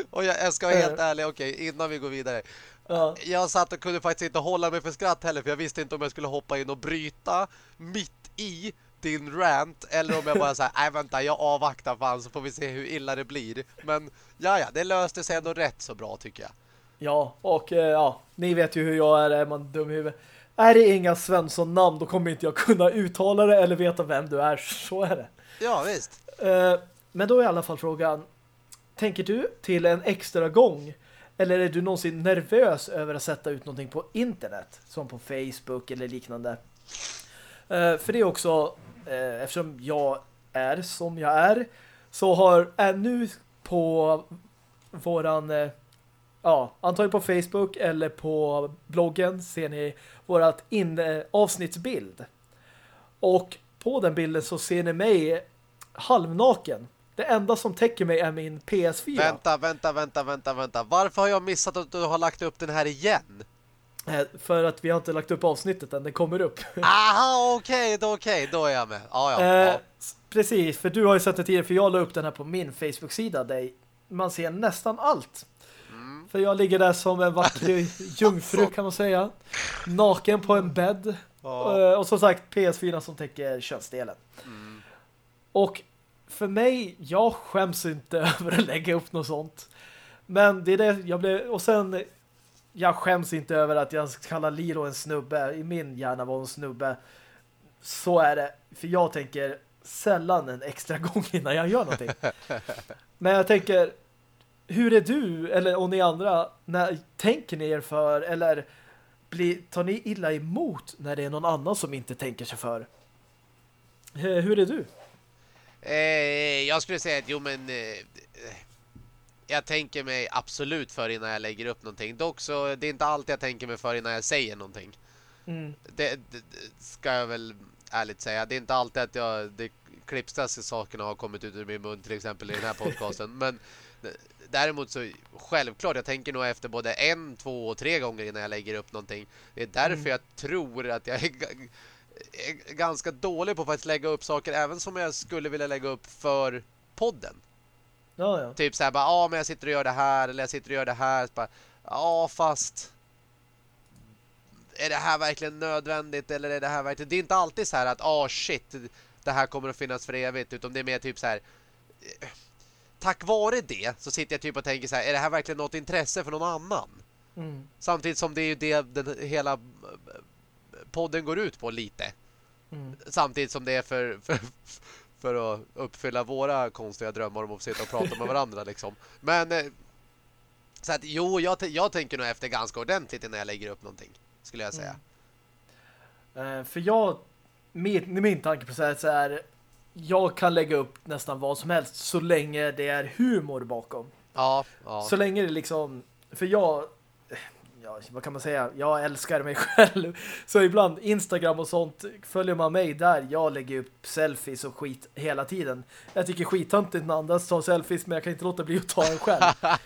och jag, jag ska vara helt eh. ärlig, okej, okay, innan vi går vidare. Ja. Jag satt och kunde faktiskt inte hålla mig för skratt heller, för jag visste inte om jag skulle hoppa in och bryta mitt i din rant eller om jag bara säger nej vänta, jag avvaktar fan så får vi se hur illa det blir. Men ja, ja, det löste sig ändå rätt så bra tycker jag. Ja, och eh, ja, ni vet ju hur jag är, är man dum i huvudet. Är det inga Svensson-namn då kommer inte jag kunna uttala det eller veta vem du är. Så är det. Ja, visst. Eh, men då är i alla fall frågan, tänker du till en extra gång eller är du någonsin nervös över att sätta ut någonting på internet? Som på Facebook eller liknande. Eh, för det är också, eh, eftersom jag är som jag är så har eh, ännu på våran eh, ja, antagligen på Facebook eller på bloggen ser ni vårat in, eh, avsnittsbild. Och på den bilden så ser ni mig halvnaken det enda som täcker mig är min PS4. Vänta, vänta, vänta, vänta, vänta. Varför har jag missat att du har lagt upp den här igen? Eh, för att vi har inte lagt upp avsnittet än, det kommer upp. Aha, okej, okay, då okej, okay, då är jag med. Ja, ja, eh, ja. Precis, för du har ju sett det tidigare, för jag la upp den här på min Facebook-sida där man ser nästan allt. Mm. För jag ligger där som en vacker jungfru kan man säga. Naken på en bädd. Ja. Eh, och som sagt, PS4 som täcker könsdelen. Mm. Och för mig, jag skäms inte över att lägga upp något sånt. Men det är det jag blev... Och sen, jag skäms inte över att jag kallar Lilo en snubbe. I min hjärna var en snubbe. Så är det. För jag tänker sällan en extra gång innan jag gör någonting. Men jag tänker, hur är du, eller och ni andra, när, tänker ni er för, eller blir, tar ni illa emot när det är någon annan som inte tänker sig för? Hur är du? Eh, jag skulle säga att jo men eh, jag tänker mig absolut för innan jag lägger upp någonting. Dock så det är inte alltid jag tänker mig för innan jag säger någonting. Mm. Det, det, ska jag väl ärligt säga. Det är inte alltid att jag det klipstaste sakerna har kommit ut ur min mun till exempel i den här podcasten. men däremot så självklart, jag tänker nog efter både en, två och tre gånger innan jag lägger upp någonting. Det är därför mm. jag tror att jag är är ganska dålig på att faktiskt lägga upp saker även som jag skulle vilja lägga upp för podden. Ja, ja. Typ så här bara, ja men jag sitter och gör det här eller jag sitter och gör det här. Ja fast är det här verkligen nödvändigt eller är det här verkligen... Det är inte alltid så här att, ah shit, det här kommer att finnas för evigt. Utan det är mer typ så här... Tack vare det så sitter jag typ och tänker så här, är det här verkligen något intresse för någon annan? Mm. Samtidigt som det är ju det den hela podden går ut på lite. Mm. Samtidigt som det är för, för, för att uppfylla våra konstiga drömmar om att sitta och prata med varandra liksom. Men eh, så att jo, jag, jag tänker nog efter ganska ordentligt innan jag lägger upp någonting, skulle jag säga. Mm. Uh, för jag min, min tankeprocess så är jag kan lägga upp nästan vad som helst så länge det är humor bakom. Ja, ja. Så länge det liksom för jag ja, vad kan man säga? Jag älskar mig själv. Så ibland Instagram och sånt följer man mig där. Jag lägger upp selfies och skit hela tiden. Jag tycker skittöntigt när andra tar selfies men jag kan inte låta bli att ta en själv.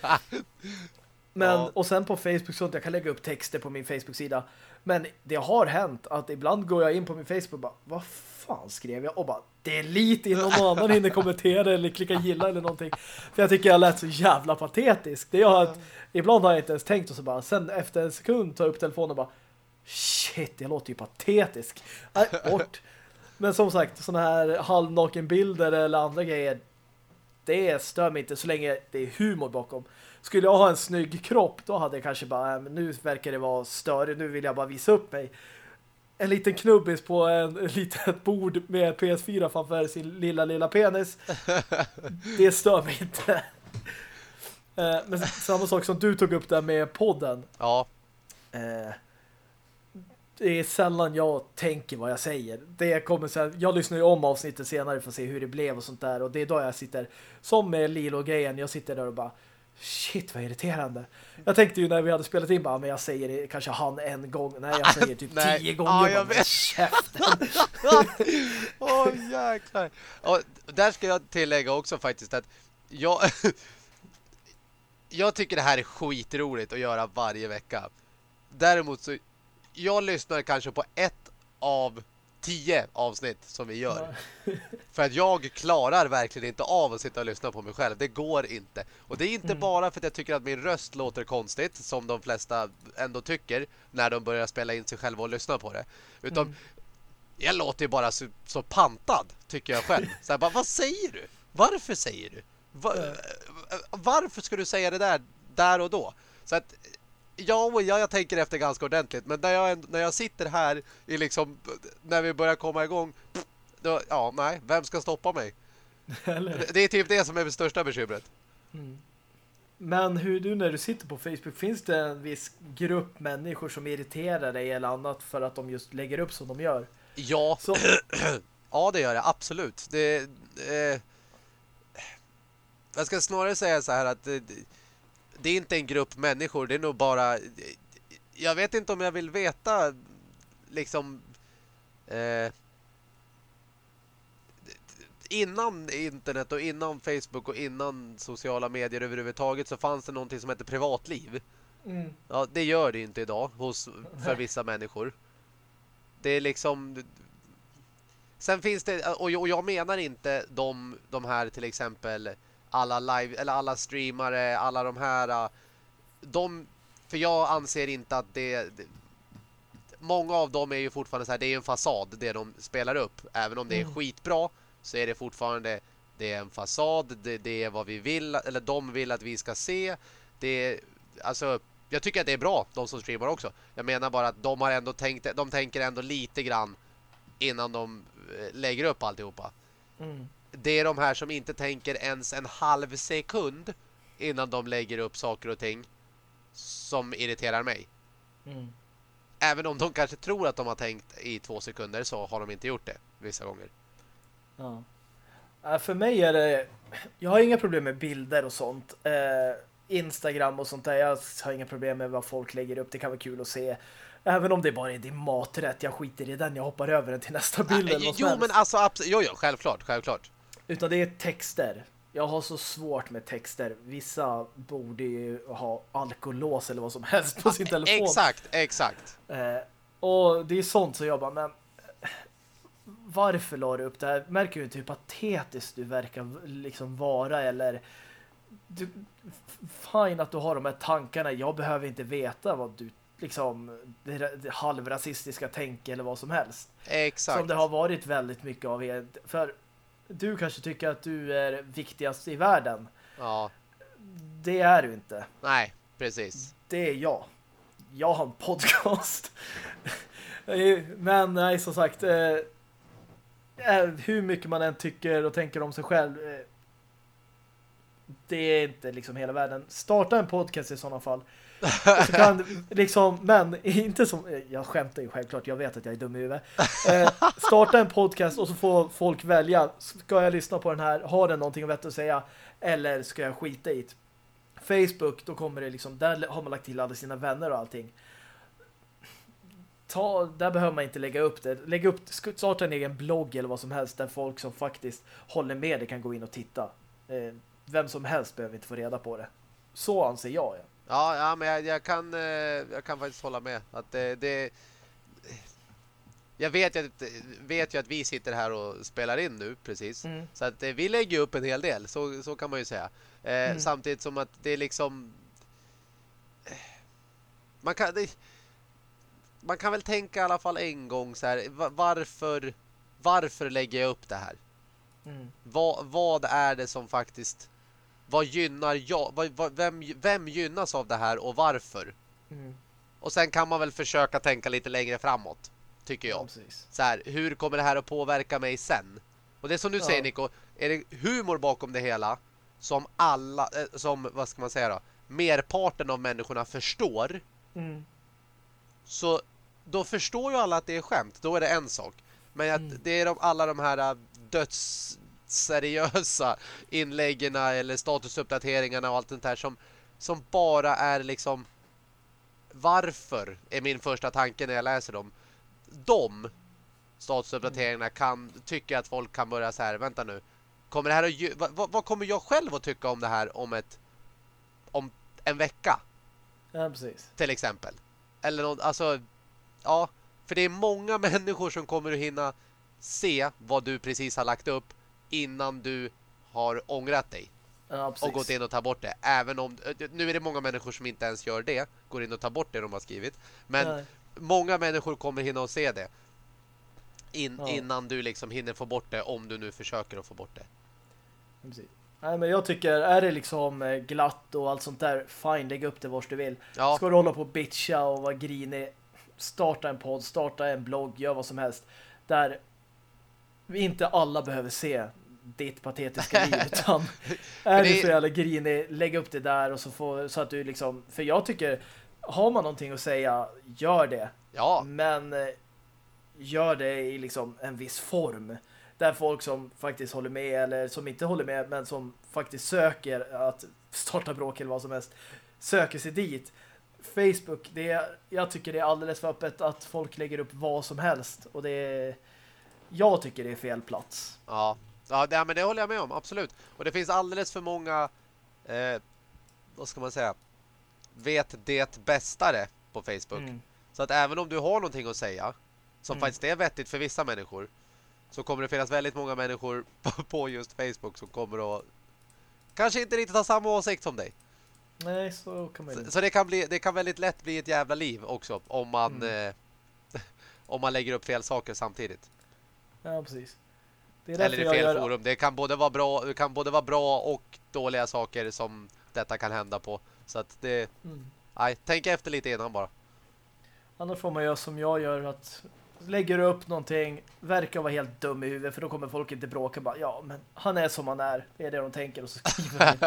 Men, ja. och sen på Facebook sånt, jag kan lägga upp texter på min Facebook-sida. Men det har hänt att ibland går jag in på min Facebook och bara, vad fan skrev jag? Och bara, det är lite innan någon annan hinner kommentera eller klicka gilla eller någonting. För jag tycker jag lät så jävla patetisk. Det gör att ibland har jag inte ens tänkt och så bara, sen efter en sekund tar jag upp telefonen och bara, shit, jag låter ju patetisk. Äh, bort. Men som sagt, sådana här halvnakenbilder eller andra grejer, det stör mig inte så länge det är humor bakom. Skulle jag ha en snygg kropp, då hade jag kanske bara, äh, nu verkar det vara större, nu vill jag bara visa upp mig en liten knubbis på en, en litet bord med PS4 framför sin lilla, lilla penis. det stör mig inte. Eh, men samma sak som du tog upp där med podden. Ja. Eh, det är sällan jag tänker vad jag säger. Det kommer så här, jag lyssnar ju om avsnittet senare för att se hur det blev och sånt där. Och det är då jag sitter, som med Lilo-grejen, jag sitter där och bara Shit, vad irriterande. Jag tänkte ju när vi hade spelat in bara, men jag säger det kanske han en gång. Nej, jag säger typ Nej. tio gånger. Ja, jag vet. Käften. Åh, oh, jäklar. Och där ska jag tillägga också faktiskt att jag... jag tycker det här är skitroligt att göra varje vecka. Däremot så... Jag lyssnar kanske på ett av tio avsnitt som vi gör. För att jag klarar verkligen inte av att sitta och lyssna på mig själv. Det går inte. Och det är inte mm. bara för att jag tycker att min röst låter konstigt, som de flesta ändå tycker, när de börjar spela in sig själva och lyssna på det. Utan mm. jag låter ju bara så, så pantad, tycker jag själv. Så här, bara, vad säger du? Varför säger du? Var, varför ska du säga det där, där och då? Så att Ja, ja, jag tänker efter ganska ordentligt. Men när jag, när jag sitter här i liksom, när vi börjar komma igång, då, ja, nej, vem ska stoppa mig? det, det är typ det som är det största bekymret. Mm. Men hur du när du sitter på Facebook, finns det en viss grupp människor som irriterar dig eller annat för att de just lägger upp som de gör? Ja, Så... ja det gör det, absolut. Det, eh, jag ska snarare säga så här att det, det är inte en grupp människor, det är nog bara jag vet inte om jag vill veta liksom eh, innan internet och innan Facebook och innan sociala medier överhuvudtaget så fanns det någonting som heter privatliv. Mm. Ja, det gör det inte idag hos, för vissa människor. Det är liksom... Sen finns det, och jag, och jag menar inte de, de här till exempel alla live, eller alla streamare, alla de här de, för jag anser inte att det, det många av dem är ju fortfarande så här, det är en fasad det de spelar upp. Även om det är mm. skitbra så är det fortfarande det är en fasad, det, det, är vad vi vill eller de vill att vi ska se. Det alltså jag tycker att det är bra de som streamar också. Jag menar bara att de har ändå tänkt de tänker ändå lite grann innan de eh, lägger upp alltihopa. Mm. Det är de här som inte tänker ens en halv sekund innan de lägger upp saker och ting som irriterar mig. Mm. Även om de kanske tror att de har tänkt i två sekunder så har de inte gjort det vissa gånger. Ja. För mig är det... Jag har inga problem med bilder och sånt. Eh, Instagram och sånt där. Jag har inga problem med vad folk lägger upp. Det kan vara kul att se. Även om det bara är din maträtt. Jag skiter i den. Jag hoppar över den till nästa bild. Ja, jo, men alltså... Jo, jo, självklart, självklart. Utan det är texter. Jag har så svårt med texter. Vissa borde ju ha alkolås eller vad som helst på sin telefon. Exakt, exakt. Eh, och det är sånt som jag bara, men varför la du upp det här? Märker du inte hur patetiskt du verkar liksom vara eller du, fine att du har de här tankarna. Jag behöver inte veta vad du liksom det, det halvrasistiska tänk eller vad som helst. Exakt. Som det har varit väldigt mycket av er. För du kanske tycker att du är viktigast i världen. Ja. Det är du inte. Nej, precis. Det är jag. Jag har en podcast. Men nej, som sagt eh, eh, hur mycket man än tycker och tänker om sig själv eh, det är inte liksom hela världen. Starta en podcast i sådana fall. Så kan, liksom, men inte som jag skämtar ju självklart, jag vet att jag är dum i huvudet. Eh, starta en podcast och så får folk välja. Ska jag lyssna på den här? Har den någonting vett att säga? Eller ska jag skita i det? Facebook, då kommer det liksom, där har man lagt till alla sina vänner och allting. Ta, där behöver man inte lägga upp det. Lägg upp, starta en egen blogg eller vad som helst där folk som faktiskt håller med det kan gå in och titta. Eh, vem som helst behöver inte få reda på det. Så anser jag. Ja. Ja, ja men jag, jag, kan, eh, jag kan faktiskt hålla med. Att det, det, jag vet ju, att, vet ju att vi sitter här och spelar in nu, precis. Mm. Så att eh, vi lägger upp en hel del, så, så kan man ju säga. Eh, mm. Samtidigt som att det är liksom... Man kan, det, man kan väl tänka i alla fall en gång så här, varför, varför lägger jag upp det här? Mm. Vad, vad är det som faktiskt vad gynnar jag? Vad, vem, vem gynnas av det här och varför? Mm. Och sen kan man väl försöka tänka lite längre framåt, tycker jag. Ja, så här, hur kommer det här att påverka mig sen? Och det som du ja. säger, Nico, är det humor bakom det hela som alla, eh, som, vad ska man säga då? Merparten av människorna förstår. Mm. Så då förstår ju alla att det är skämt. Då är det en sak. Men att mm. det är de, alla de här eh, döds seriösa inläggen eller statusuppdateringarna och allt sånt här som, som bara är liksom varför är min första tanke när jag läser dem. De statusuppdateringarna kan tycka att folk kan börja så här, vänta nu. Kommer det här att, vad, vad, kommer jag själv att tycka om det här om ett om en vecka? Ja, precis. Till exempel. Eller något, alltså ja, för det är många människor som kommer att hinna se vad du precis har lagt upp innan du har ångrat dig. Ja, och gått in och ta bort det. Även om, nu är det många människor som inte ens gör det. Går in och tar bort det de har skrivit. Men Nej. många människor kommer hinna och se det. In, ja. Innan du liksom hinner få bort det. Om du nu försöker att få bort det. Precis. Nej, men jag tycker, är det liksom eh, glatt och allt sånt där, fine, lägg upp det vart du vill. Ja. Ska du hålla på och bitcha och vara grinig, starta en podd, starta en blogg, gör vad som helst. Där inte alla behöver se ditt patetiska liv utan är det... du så jävla grinig, lägg upp det där och så, får, så att du liksom, för jag tycker har man någonting att säga, gör det. Ja. Men eh, gör det i liksom en viss form. Där folk som faktiskt håller med eller som inte håller med men som faktiskt söker att starta bråk eller vad som helst söker sig dit. Facebook, det är, jag tycker det är alldeles för öppet att folk lägger upp vad som helst och det är jag tycker det är fel plats. Ja, Ja, det, men det håller jag med om, absolut. Och det finns alldeles för många, eh, vad ska man säga, vet det bästare på Facebook. Mm. Så att även om du har någonting att säga, som mm. faktiskt är vettigt för vissa människor, så kommer det finnas väldigt många människor på just Facebook som kommer att kanske inte riktigt ha samma åsikt som dig. Nej, så kan man Så, så det, kan bli, det kan väldigt lätt bli ett jävla liv också om man, mm. eh, om man lägger upp fel saker samtidigt. Ja, precis. Eller i fel gör... forum. Det kan, både vara bra, det kan både vara bra och dåliga saker som detta kan hända på. Så att det... Mm. Nej, tänk efter lite innan bara. Annars får man göra som jag gör att lägger upp någonting, verkar vara helt dum i huvudet för då kommer folk inte bråka bara, ja men han är som han är, det är det de tänker och så skriver de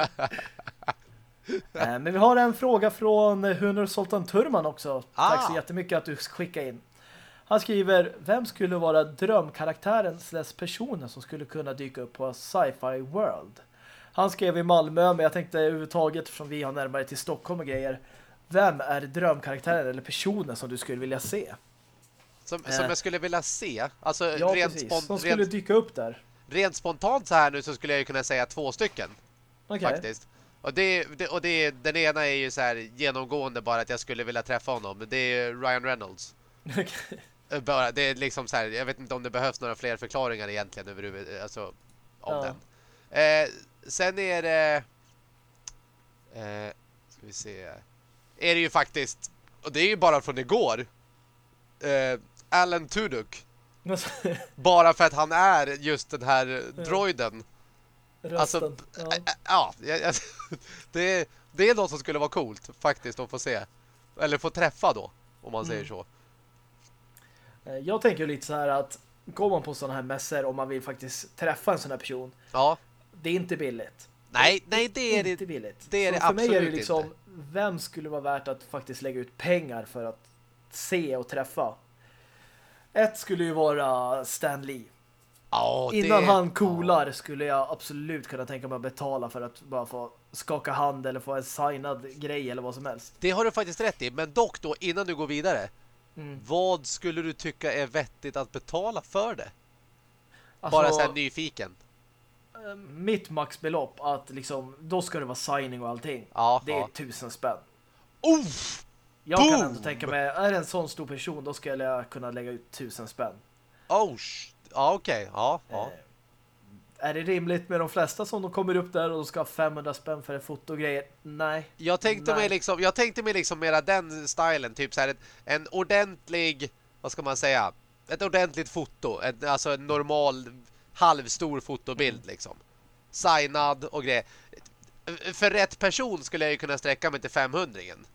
eh, Men vi har en fråga från Hunor Sultan Turman också. Ah. Tack så jättemycket att du skickade in. Han skriver, vem skulle vara drömkaraktären slash personen som skulle kunna dyka upp på Sci-Fi World? Han skrev i Malmö, men jag tänkte överhuvudtaget, eftersom vi har närmare till Stockholm och grejer, vem är drömkaraktären eller personen som du skulle vilja se? Som, som jag skulle vilja se? Alltså, ja, rent precis. Som skulle rent, dyka upp där. Rent spontant så här nu så skulle jag ju kunna säga två stycken. Okay. Faktiskt. Och, det, det, och det, den ena är ju så här genomgående bara att jag skulle vilja träffa honom. Det är Ryan Reynolds. Okay. Bara, det är liksom så här, jag vet inte om det behövs några fler förklaringar egentligen över, alltså, om ja. den. Eh, sen är det... Eh, ska vi se. Är det ju faktiskt... Och det är ju bara från igår. Eh, Alan Tudyk. bara för att han är just den här droiden. Rösten. Alltså, ja. ja det, det är något som skulle vara coolt faktiskt att få se. Eller få träffa då, om man mm. säger så. Eh, jag tänker lite så här att går man på sådana här mässor om man vill faktiskt träffa en sån här person. Ja. Det är inte billigt. Nej, nej det är inte billigt. Det är det för absolut mig är det liksom, inte. vem skulle vara värt att faktiskt lägga ut pengar för att se och träffa? Ett skulle ju vara Stan Lee. Ja, Innan det... han coolar skulle jag absolut kunna tänka mig att betala för att bara få skaka hand eller få en signad grej eller vad som helst. Det har du faktiskt rätt i. Men dock då, innan du går vidare. Mm. Vad skulle du tycka är vettigt att betala för det? Alltså, bara så här nyfiken. Eh, mitt maxbelopp att liksom, då ska det vara signing och allting. Ja, det är tusen spänn. Uff! Jag Boom! kan ändå tänka mig, är det en sån stor person då skulle jag kunna lägga ut tusen spänn. Oh, ja okej. Okay. Ja, ja. Eh, är det rimligt med de flesta som de kommer upp där och ska ha 500 spänn för ett foto och grejer? Nej. Jag tänkte Nej. mig liksom, jag tänkte mig liksom mera den stilen, typ så här en, en ordentlig, vad ska man säga? Ett ordentligt foto, ett, alltså en normal halvstor fotobild mm. liksom. Signad och grejer. För rätt person skulle jag ju kunna sträcka mig till 500 -ingen.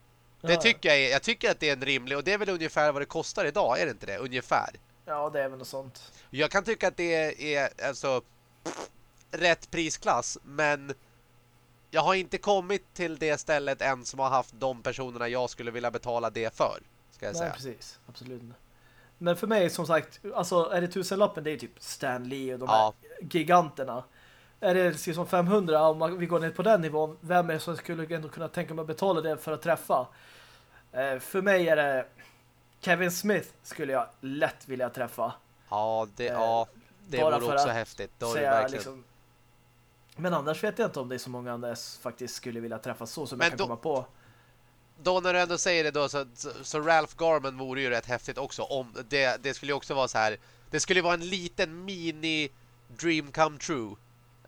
Det tycker jag, är, jag tycker att det är en rimlig och det är väl ungefär vad det kostar idag, är det inte det? Ungefär. Ja, det är väl något sånt. Jag kan tycka att det är alltså rätt prisklass, men jag har inte kommit till det stället än som har haft de personerna jag skulle vilja betala det för, ska jag Nej, säga. precis. Absolut. Men för mig, som sagt, alltså är det tusenlappen, det är typ Stan Lee och de ja. här giganterna. Är det som 500, om vi går ner på den nivån, vem är det som skulle ändå kunna tänka mig att betala det för att träffa? Eh, för mig är det Kevin Smith skulle jag lätt vilja träffa. Ja, det, eh, ja, det vore också häftigt. Då säga, verkligen... liksom, men annars vet jag inte om det är så många andra faktiskt skulle vilja träffa så som men jag kan då, komma på. Då när du ändå säger det då så, så, så Ralph Garman vore ju rätt häftigt också. Om det, det skulle ju också vara så här. Det skulle vara en liten mini dream come true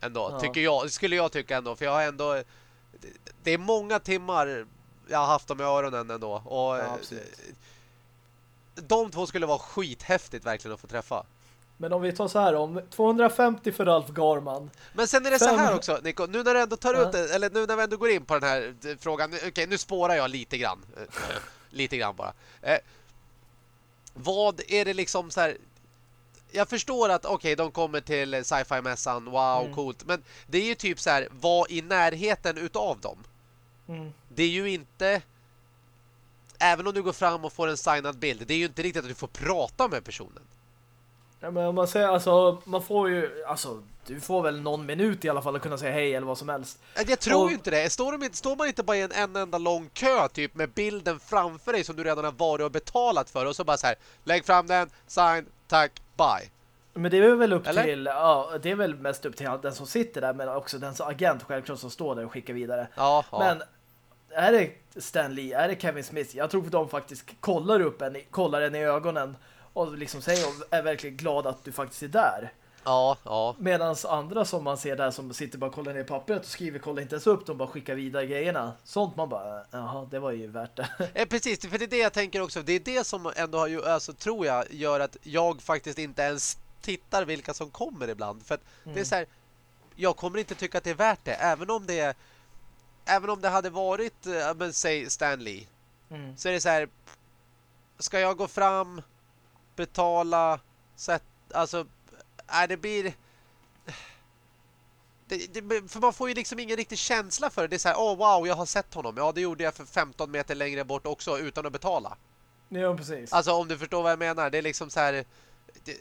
ändå, ja. tycker jag. Skulle jag tycka ändå. För jag har ändå... Det är många timmar jag har haft dem i öronen ändå. Och ja, de två skulle vara skithäftigt verkligen att få träffa. Men om vi tar så här om 250 för Ralf Garman. Men sen är det fem... så här också Nico, nu när du ändå tar ja. ut det, eller nu när vi ändå går in på den här frågan. Okej, okay, nu spårar jag lite grann. lite grann bara. Eh, vad är det liksom så här jag förstår att okej, okay, de kommer till sci-fi mässan. Wow, mm. coolt. Men det är ju typ så här, var i närheten utav dem. Mm. Det är ju inte även om du går fram och får en signad bild, det är ju inte riktigt att du får prata med personen. Ja, men om man säger, alltså, man får ju, alltså, du får väl någon minut i alla fall att kunna säga hej eller vad som helst. Jag tror och... ju inte det. Står, de, står man inte bara i en, en enda lång kö typ med bilden framför dig som du redan har varit och betalat för och så bara så här, lägg fram den, sign, tack, bye. Men det är väl upp Eller? till, ja, det är väl mest upp till den som sitter där, men också den som agent självklart som står där och skickar vidare. Ja, ja. Men är det Stan Lee, är det Kevin Smith? Jag tror att de faktiskt kollar upp en, kollar en i ögonen och liksom säger och är verkligen glad att du faktiskt är där. ja, ja. Medan andra som man ser där som sitter bara och kollar ner pappret och skriver, kollar inte ens upp, de bara skickar vidare grejerna. Sånt man bara, jaha, det var ju värt det. Eh, precis, för det är det jag tänker också. Det är det som ändå har ju, alltså, tror jag gör att jag faktiskt inte ens tittar vilka som kommer ibland. För att det är Mm. så här, jag kommer inte tycka att det är värt det. Även om det är, även om det hade varit, eh, men säg Stan Lee. Mm. Så är det så här, ska jag gå fram, betala, sätt, alltså, nej det blir... Det, det, för man får ju liksom ingen riktig känsla för det. Det är så här, åh wow, jag har sett honom. Ja, det gjorde jag för 15 meter längre bort också utan att betala. Ja, precis. Alltså om du förstår vad jag menar. Det är liksom så här... Det,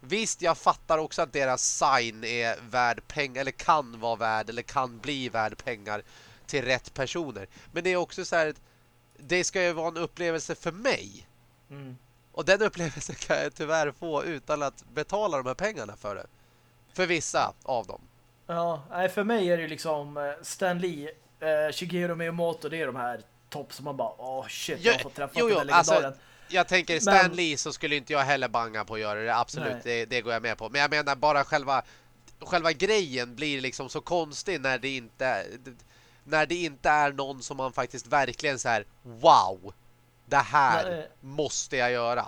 visst, jag fattar också att deras sign är värd pengar. Eller kan vara värd. Eller kan bli värd pengar till rätt personer. Men det är också så här... Det ska ju vara en upplevelse för mig. Mm. Och den upplevelsen kan jag tyvärr få utan att betala de här pengarna för det. För vissa av dem. Ja, nej, för mig är det liksom eh, Stan Lee, eh, Shigeru Miyamoto, det är de här topp som man bara, åh shit, jag har Jo, fått träffa jo, den jo, där alltså. Jag tänker Men- Stan Lee så skulle inte jag heller banga på att göra det. Absolut, det, det går jag med på. Men jag menar bara själva själva grejen blir liksom så konstig när det inte när det inte är någon som man faktiskt verkligen så här wow. Det här Nej. måste jag göra.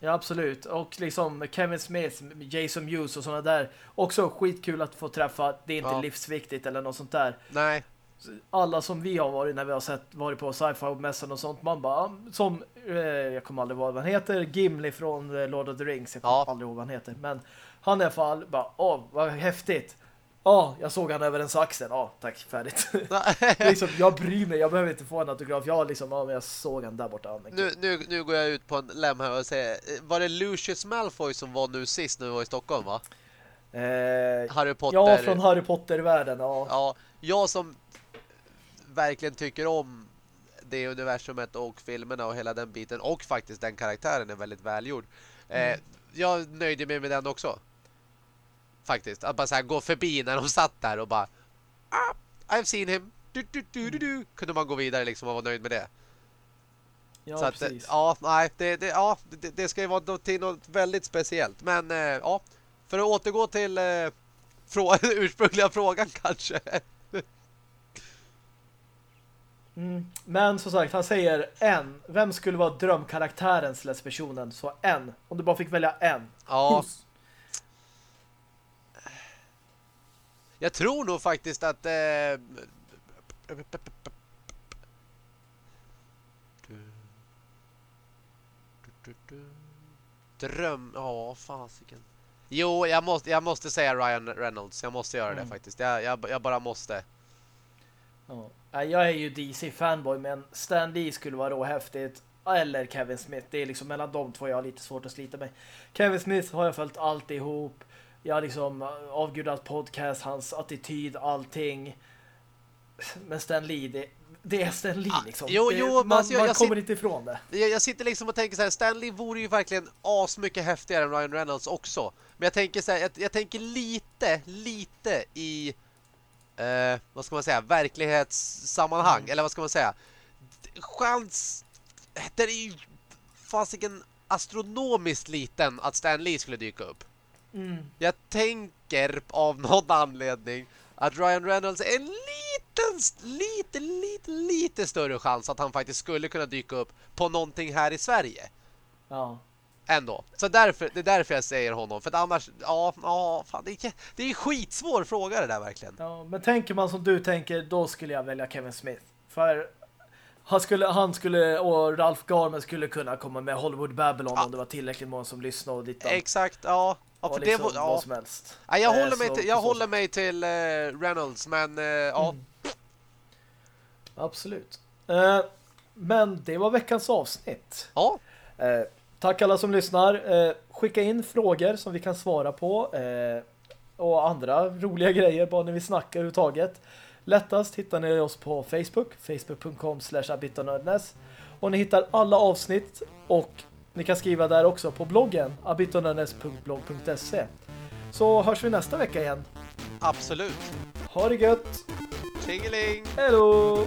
Ja, absolut. Och liksom Kevin Smith, Jason Mewes och sådana där. Också skitkul att få träffa. Det är inte Ja. livsviktigt eller något sånt där. Nej. Alla som vi har varit när vi har sett varit på sci-fi-mässan och sånt. Man bara, som, eh, jag kommer aldrig ihåg vad han heter. Gimli från eh, Lord of the Rings. Jag kommer Ja. aldrig ihåg vad han heter. Men han i alla fall, bara, åh, vad häftigt. Ja, jag såg han över en saxen. Ja, tack, färdigt. liksom, jag bryr mig, jag behöver inte få en autograf. Jag liksom, ja, men jag såg han där borta. Nu, nu, nu går jag ut på en lem här och säger var det Lucius Malfoy som var nu sist när vi var i Stockholm va? Eh, Harry Potter. ja, från Harry Potter-världen. Ja. Ja, jag som verkligen tycker om det universumet och filmerna och hela den biten och faktiskt den karaktären är väldigt välgjord. Eh, jag nöjde mig med den också. Faktiskt. Att bara så här gå förbi när de satt där och bara ah, I've seen him. Du, du, du, du, du. Kunde man gå vidare liksom och vara nöjd med det. Ja, så att, eh, precis. ja, nej, det, det, ja, det, det ska ju vara något, något väldigt speciellt. Men eh, ja, för att återgå till eh, frå ursprungliga frågan kanske. Mm. Men som sagt, han säger en. Vem skulle vara drömkaraktären slash personen? Så en. Om du bara fick välja en. Ja, Jag tror nog faktiskt att... Eh, dröm... Ja, fasiken. Jo, jag måste, jag måste säga Ryan Reynolds. Jag måste göra det Mm. faktiskt. Jag, jag, jag bara måste. Ja. Jag är ju DC-fanboy, men Stan Lee skulle vara råhäftigt. Eller Kevin Smith. Det är liksom mellan de två jag har lite svårt att slita mig. Kevin Smith har jag följt alltihop. Jag liksom avgudat podcast, hans attityd, allting. Men Stan Lee, det, det är Stan Lee liksom. Ah, jo, det, jo, men man alltså, jag- man jag kommer sit- inte ifrån det. Jag, jag sitter liksom och tänker så här, Stanley vore ju verkligen asmycket häftigare än Ryan Reynolds också. Men jag tänker så här, jag, jag tänker lite, lite i eh, vad ska man säga, verklighetssammanhang. Mm. Eller vad ska man säga? Chans, den är ju fasiken astronomiskt liten att Stanley skulle dyka upp. Mm. Jag tänker av någon anledning att Ryan Reynolds är en liten, lite, lite, lite större chans att han faktiskt skulle kunna dyka upp på någonting här i Sverige. Ja. Ändå. Så därför, det är därför jag säger honom. För att annars, ja, ja fan, det är, det är en skitsvår fråga det där verkligen. Ja, men tänker man som du tänker, då skulle jag välja Kevin Smith. För han skulle, han skulle och Ralph Garman skulle kunna komma med Hollywood Babylon Ja. om det var tillräckligt många som lyssnade och dittan. Exakt, ja. Ja och för liksom det var, vad ja. som helst. ja jag Eh, håller mig så- till, jag håller mig till eh, Reynolds, men eh, ja. Mm. Absolut. Eh, men det var veckans avsnitt. Ja, tack alla som lyssnar. Skicka in frågor som vi kan svara på. Och andra roliga grejer bara när vi snackar överhuvudtaget. Lättast hittar ni oss på Facebook. Facebook.com slash. Och ni hittar alla avsnitt och Ni kan skriva där också på bloggen abitonörnes.blogg.se Så hörs vi nästa vecka igen. Absolut. Ha det gött! Tjingeling! Hej då!